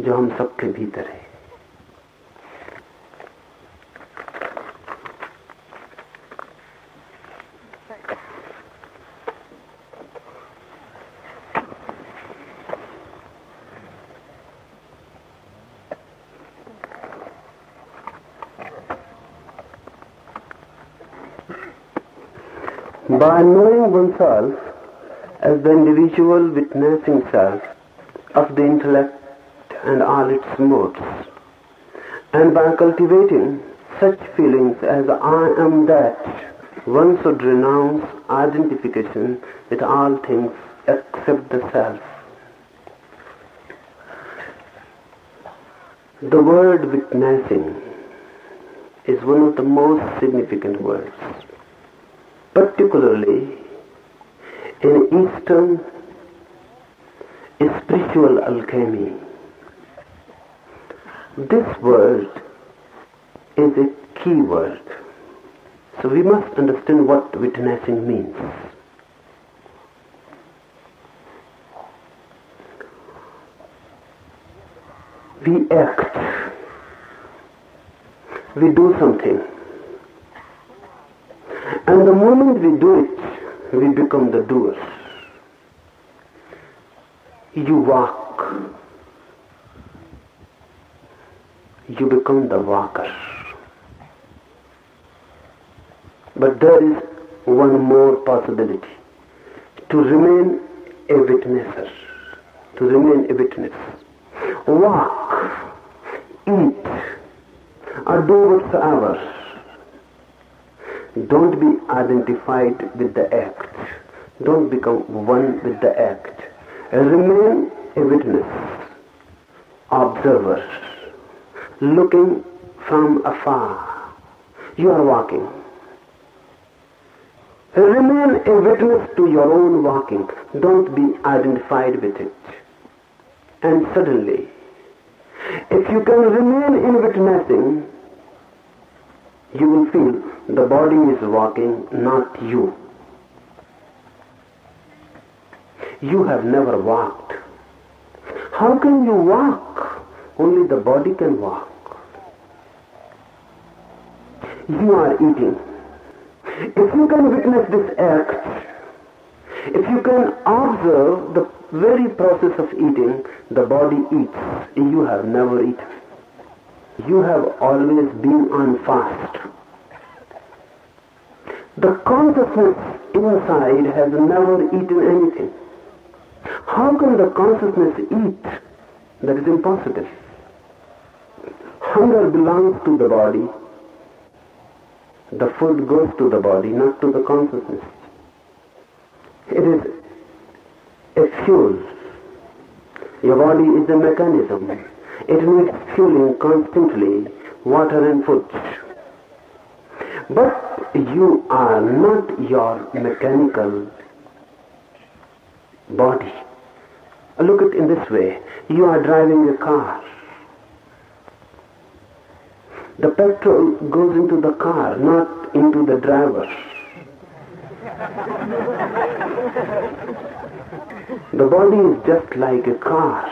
जो हम सबके भीतर है। By knowing oneself as the individual witnessing self of the intellect and all its modes, and by cultivating such feelings as I am that, one should renounce identification with all things except the self. The word witnessing is one of the most significant words, particularly in Eastern spiritual alchemy. This word is a key word. So we must understand what witnessing means. We act. We do something. And the moment we do it, we become the doers. You walk. You become the walker. But there is one more possibility. To remain a witnesser. To remain a witness. Walk. Eat. Or do whatsoever. Don't be identified with the act. Don't become one with the act. Remain a witness, observer, looking from afar. You are walking. Remain a witness to your own walking. Don't be identified with it. And suddenly, if you can remain in witnessing, you will feel the body is walking, not you. You have never walked. How can you walk? Only the body can walk. You are eating. If you can witness this act, if you can observe the very process of eating, the body eats. You have never eaten. You have always been on fast. The consciousness inside has never eaten anything. How can the consciousness eat? That is impossible. Hunger belongs to the body. The food goes to the body, not to the consciousness. It is a fuel. Your body is a mechanism. It needs fueling constantly, water and food. But you are not your mechanical body. Look at it in this way. You are driving a car. The petrol goes into the car, not into the driver. the body is just like a car.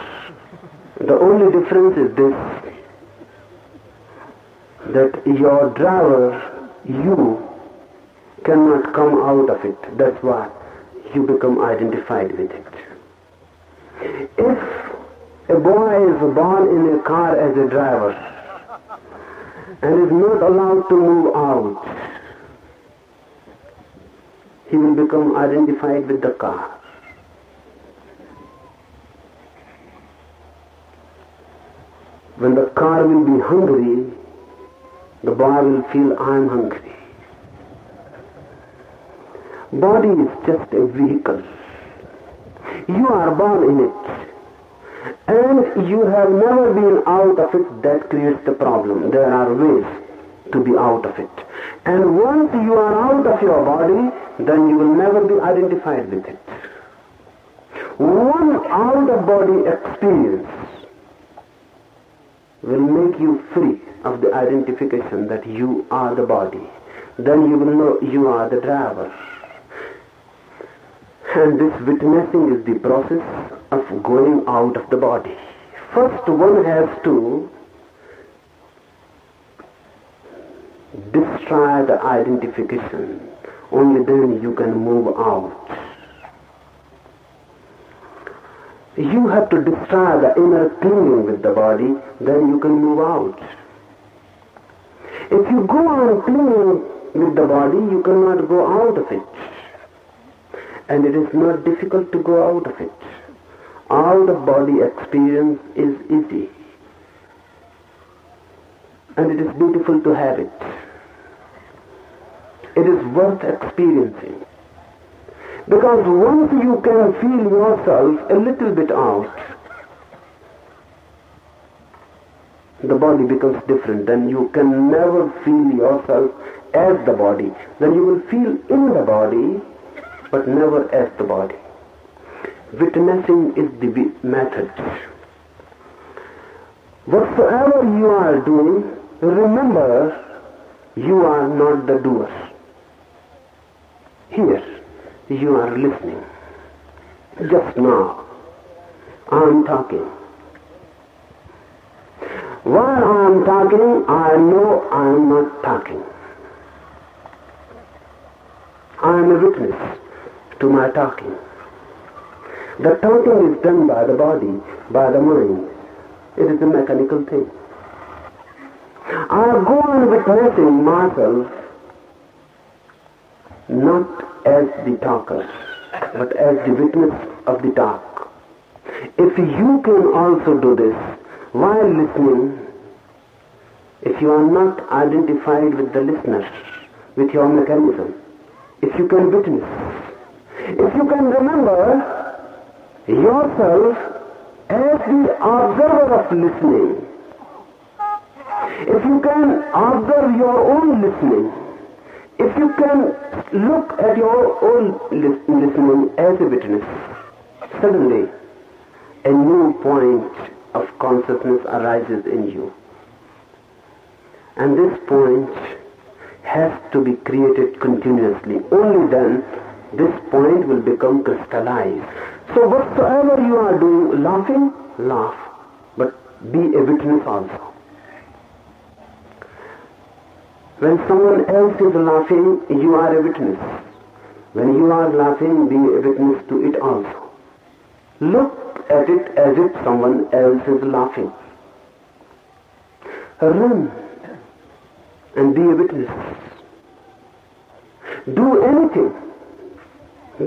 The only difference is this, that your driver, you, cannot come out of it. That's why you become identified with it. If a boy is born in a car as a driver and is not allowed to move out, he will become identified with the car. When the car will be hungry, the boy will feel I am hungry. Body is just a vehicle. You are born in it. And you have never been out of it, that creates the problem. There are ways to be out of it. And once you are out of your body, then you will never be identified with it. One out of body experience will make you free of the identification that you are the body. Then you will know you are the driver. And this witnessing is the process of going out of the body. First one has to destroy the identification. Only then you can move out. You have to destroy the inner clinging with the body, then you can move out. If you go on clinging with the body, you cannot go out of it. And it is not difficult to go out of it. Out of body experience is easy. And it is beautiful to have it. It is worth experiencing. Because once you can feel yourself a little bit out, the body becomes different. Then you can never feel yourself as the body. Then you will feel in the body, but never as the body. Witnessing is the method. Whatsoever you are doing, remember you are not the doer. Here, you are listening. Just now, I am talking. While I am talking, I know I am not talking. I am a witness to my talking. The talking is done by the body, by the mind. It is a mechanical thing. I go on witnessing myself not as the talker, but as the witness of the talk. If you can also do this while listening, if you are not identified with the listener, with your mechanism, if you can witness, if you can remember yourself as the observer of listening, if you can observe your own listening, if you can look at your own listening as a witness, suddenly a new point of consciousness arises in you. And this point has to be created continuously. Only then this point will become crystallized. So whatsoever you are doing, laughing, laugh, but be a witness also. When someone else is laughing, you are a witness. When you are laughing, be a witness to it also. Look at it as if someone else is laughing. Run and be a witness. Do anything.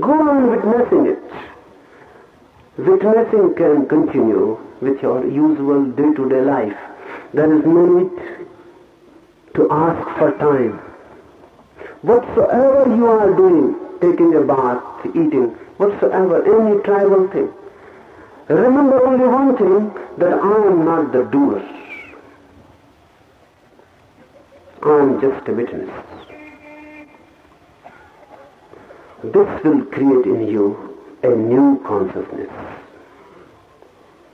Go on witnessing it. Witnessing can continue with your usual day-to-day life. There is no need to ask for time. Whatsoever you are doing, taking a bath, eating, whatsoever, any tribal thing, remember only one thing, that I am not the doer. I am just a witness. This will create in you a new consciousness.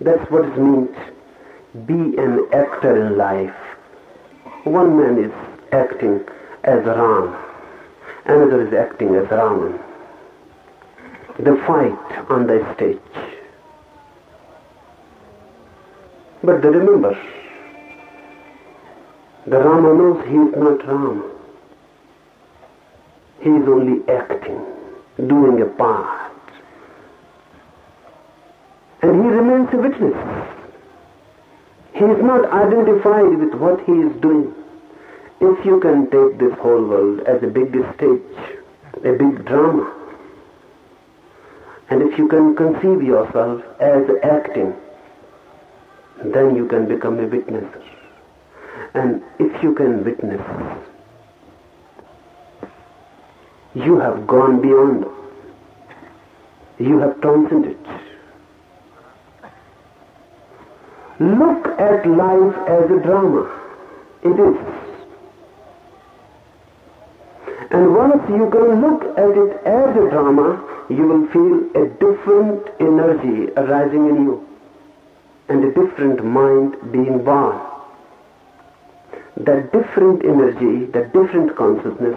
That's what it means. Be an actor in life. One man is acting as Ram, another is acting as Raman. The fight on the stage. But they remember, the Rama knows he is not Ram. He is only acting, doing a part. And he remains a witness. He is not identified with what he is doing. If you can take this whole world as a big stage, a big drama, and if you can conceive yourself as acting, then you can become a witness. And if you can witness, you have gone beyond. You have transcended. Look at life as a drama. It is. And once you can look at it as a drama, you will feel a different energy arising in you and a different mind being born. That different energy, that different consciousness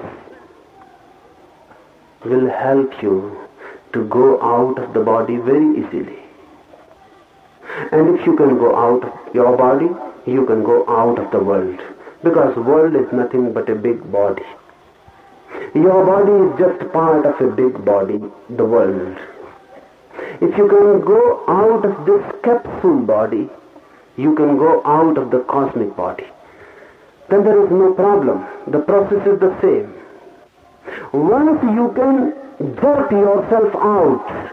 will help you to go out of the body very easily. And if you can go out of your body, you can go out of the world. Because world is nothing but a big body. Your body is just part of a big body, the world. If you can go out of this capsule body, you can go out of the cosmic body. Then there is no problem. The process is the same. Once you can jerk yourself out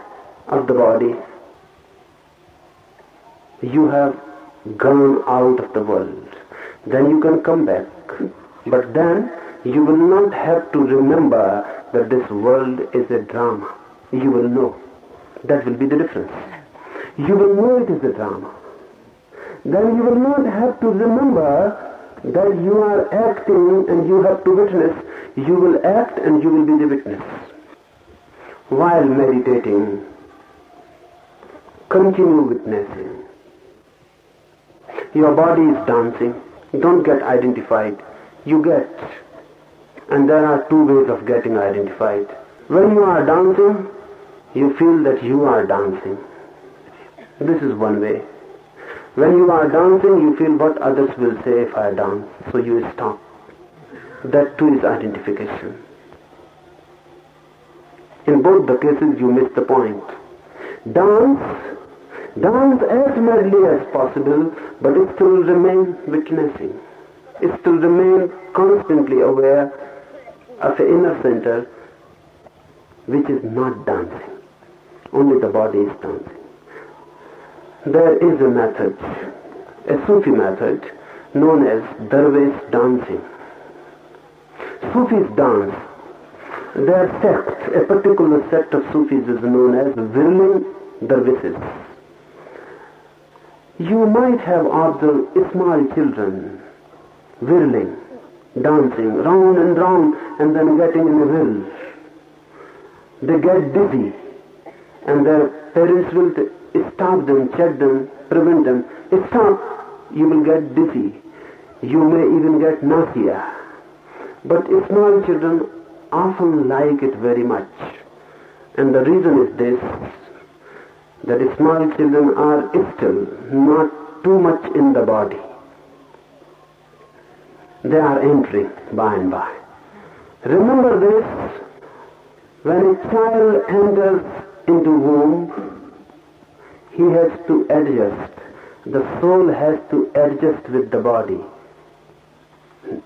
of the body, you have gone out of the world. then you can come back. But then you will not have to remember that this world is a drama. You will know. That will be the difference. You will know it is a drama. Then you will not have to remember that you are acting and you have to witness. You will act and you will be the witness. While meditating, continue witnessing. Your body is dancing. Don't get identified. You get. And there are two ways of getting identified. When you are dancing, you feel that you are dancing. This is one way. When you are dancing, you feel what others will say if I dance, so you stop. That too is identification. In both the cases, you miss the point. Dance, dance as madly as possible, but it still remain witnessing. It still remain constantly aware of an inner center which is not dancing. Only the body is dancing. There is a method, a Sufi method, known as Darwish dancing. Sufis dance. Their sect, a particular sect of Sufis is known as whirling dervishes. You might have observed small children whirling, dancing round and round and then getting in a whirl. They get dizzy and their parents will stop them, check them, prevent them. Stop, you will get dizzy. You may even get nausea. But small children often like it very much. And the reason is this, that small children are still not too much in the body. They are entering by and by. Remember this, when a child enters into womb, he has to adjust. The soul has to adjust with the body.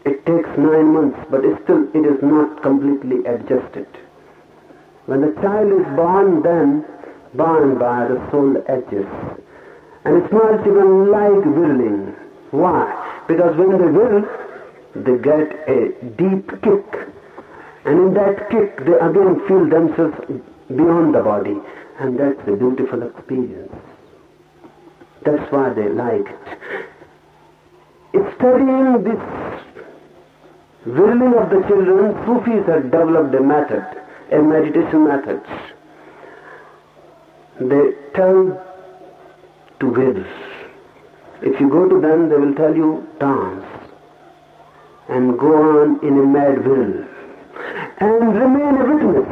It takes nine months, but still it is not completely adjusted. When the child is born, then by and by the soul edges. And small even like whirling. Why? Because when they whirl, they get a deep kick. And in that kick, they again feel themselves beyond the body. And that's a beautiful experience. That's why they like it. Studying this whirling of the children, Sufis have developed a method, a meditation method. They tell to whirl. If you go to them, they will tell you dance and go on in a mad whirl and remain a witness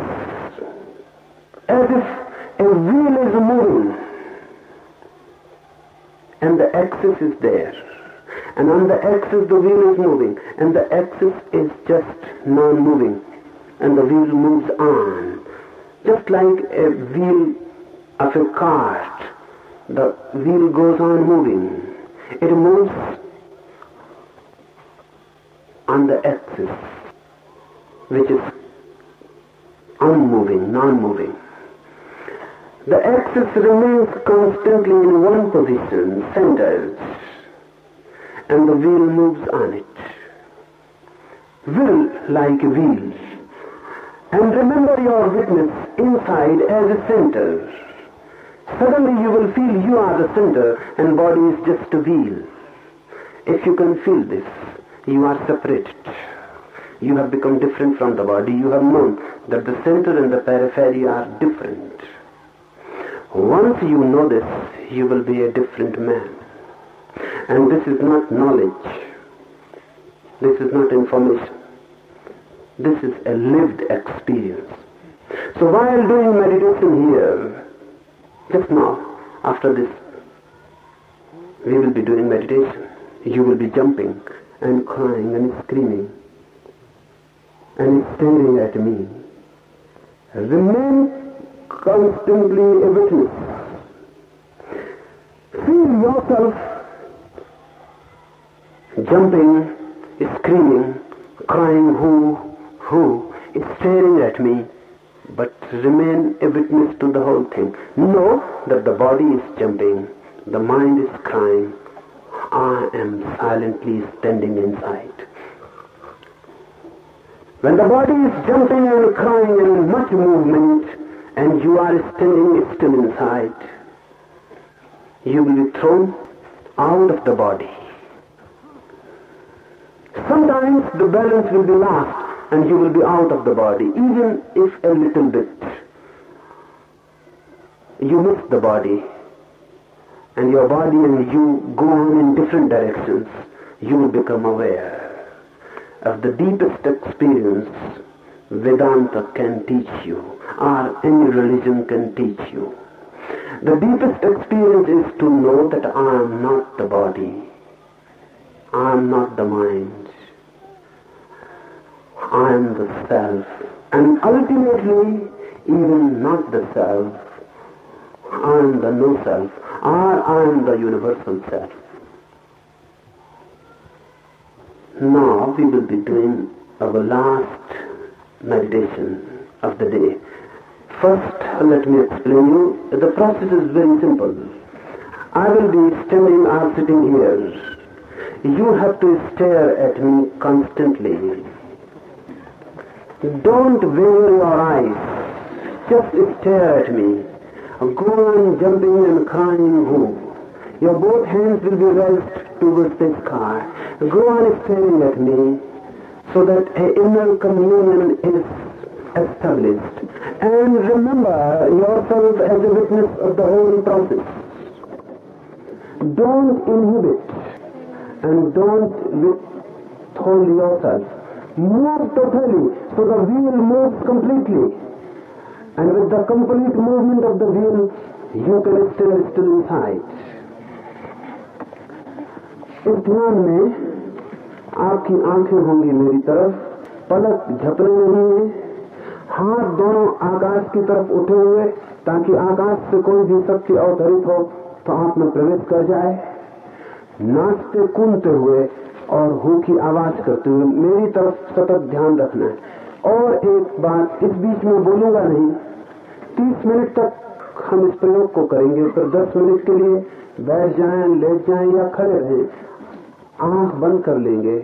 as if a wheel is moving and the axis is there and on the axis the wheel is moving and the axis is just non-moving and the wheel moves on just like a wheel of a cart the wheel goes on moving it moves on the axis which is unmoving non-moving the axis remains constantly in one position centered and the wheel moves on it. Will like wheels. And remember your witness inside as a center. Suddenly you will feel you are the center and body is just a wheel. If you can feel this, you are separated. You have become different from the body. You have known that the center and the periphery are different. Once you know this, you will be a different man. And this is not knowledge. This is not information. This is a lived experience. So while doing meditation here, just now, after this, we will be doing meditation. You will be jumping and crying and screaming and staring at me. Remain constantly a witness. Feel yourself jumping, screaming, crying, who, who, staring at me, but remain a witness to the whole thing. Know that the body is jumping, the mind is crying, I am silently standing inside. When the body is jumping and crying and much movement, and you are standing still inside, you will be thrown out of the body. Sometimes the balance will be lost and you will be out of the body, even if a little bit. You miss the body and your body and you go on in different directions. You will become aware of the deepest experience Vedanta can teach you or any religion can teach you. The deepest experience is to know that I am not the body. I am not the mind. I am the self. And ultimately, even not the self. I am the no self. Or I am the universal self. Now we will be doing our last meditation of the day. First, let me explain you. The process is very simple. I will be standing or sitting here. You have to stare at me constantly. Don't veil your eyes. Just stare at me. Go on jumping and crying who. Your both hands will be raised towards the sky. Go on staring at me so that an inner communion is established. And remember yourself as a witness of the whole process. Don't inhibit and don't withhold yourself. Move totally so the wheel moves completely. And with the complete movement of the wheel, you can still still inside. इस ध्यान में आपकी आँखें होंगी मेरी तरफ़ पलक झपने नहीं है हाथ दोनों आकाश की तरफ़ उठे हुए ताकि आकाश से कोई भी शक्ति अवतरित हो तो आप में प्रवेश कर जाए नाचते कूदते हुए और हु की आवाज़ करते हुए मेरी तरफ़ सतत ध्यान रखना है। और एक बात इस बीच में बोलूँगा नहीं, तीस मिनट तक हम इस प्रयोग को करेंगे फिर दस मिनट के लिए बैठ जाए, लेट जाए या खड़े रहें, आँख बंद कर लेंगे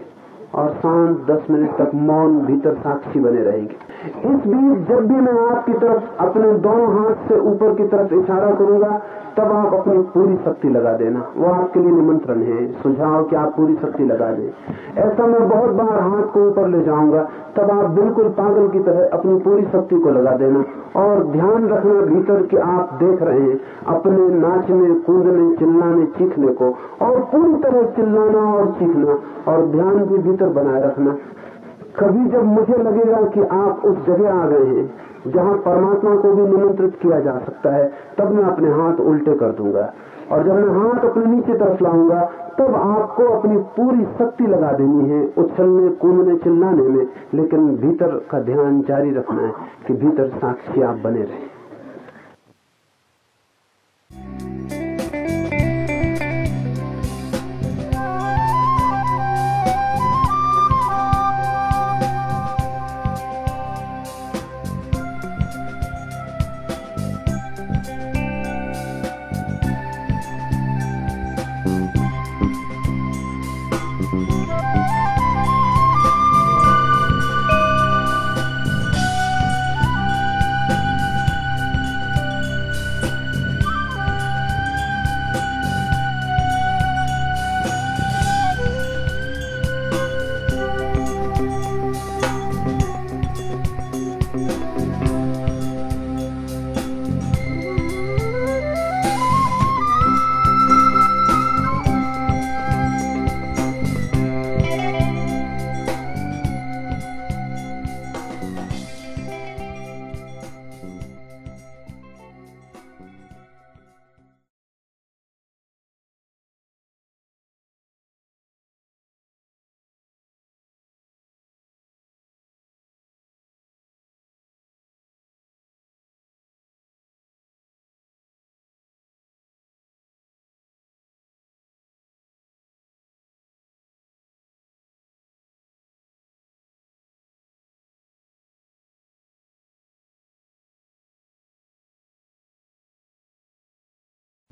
और शांत दस मिनट तक मौन भीतर साक्षी बने रहेंगे। इस बीच जब भी मैं आपकी तरफ़ अपने दोनों हाथ से ऊपर की तरफ़ इशारा करूँगा, तब आप अपनी पूरी शक्ति लगा देना। वो आपके लिए निमंत्रण है। सुझाव कि आप पूरी शक्ति लगा दें। ऐसा मैं बहुत बार हाथ को ऊपर ले जाऊँगा, तब आप बिल्कुल पागल की तरह अपनी पूरी शक्ति को लगा देना। और ध्यान रखना भीतर कि आप देख रहे हैं, अपने नाचने, कूदने, चिल्लाने, चीखने को। और पूरी तरह चिल्लाना और चीखना। और ध्यान भी भीतर बनाए रखना। कभी जब मुझे लगेगा कि आप उस जगह आ गए हैं जहाँ परमात्मा को भी निमंत्रित किया जा सकता है, तब मैं अपने हाथ उल्टे कर दूँगा। और जब मैं हाथ अपने नीचे तरफ़ लाऊँगा, तब आपको अपनी पूरी शक्ति लगा देनी है उछलने, कूदने, चिल्लाने में। लेकिन भीतर का ध्यान जारी रखना है कि भीतर साक्षी आप बने रहें।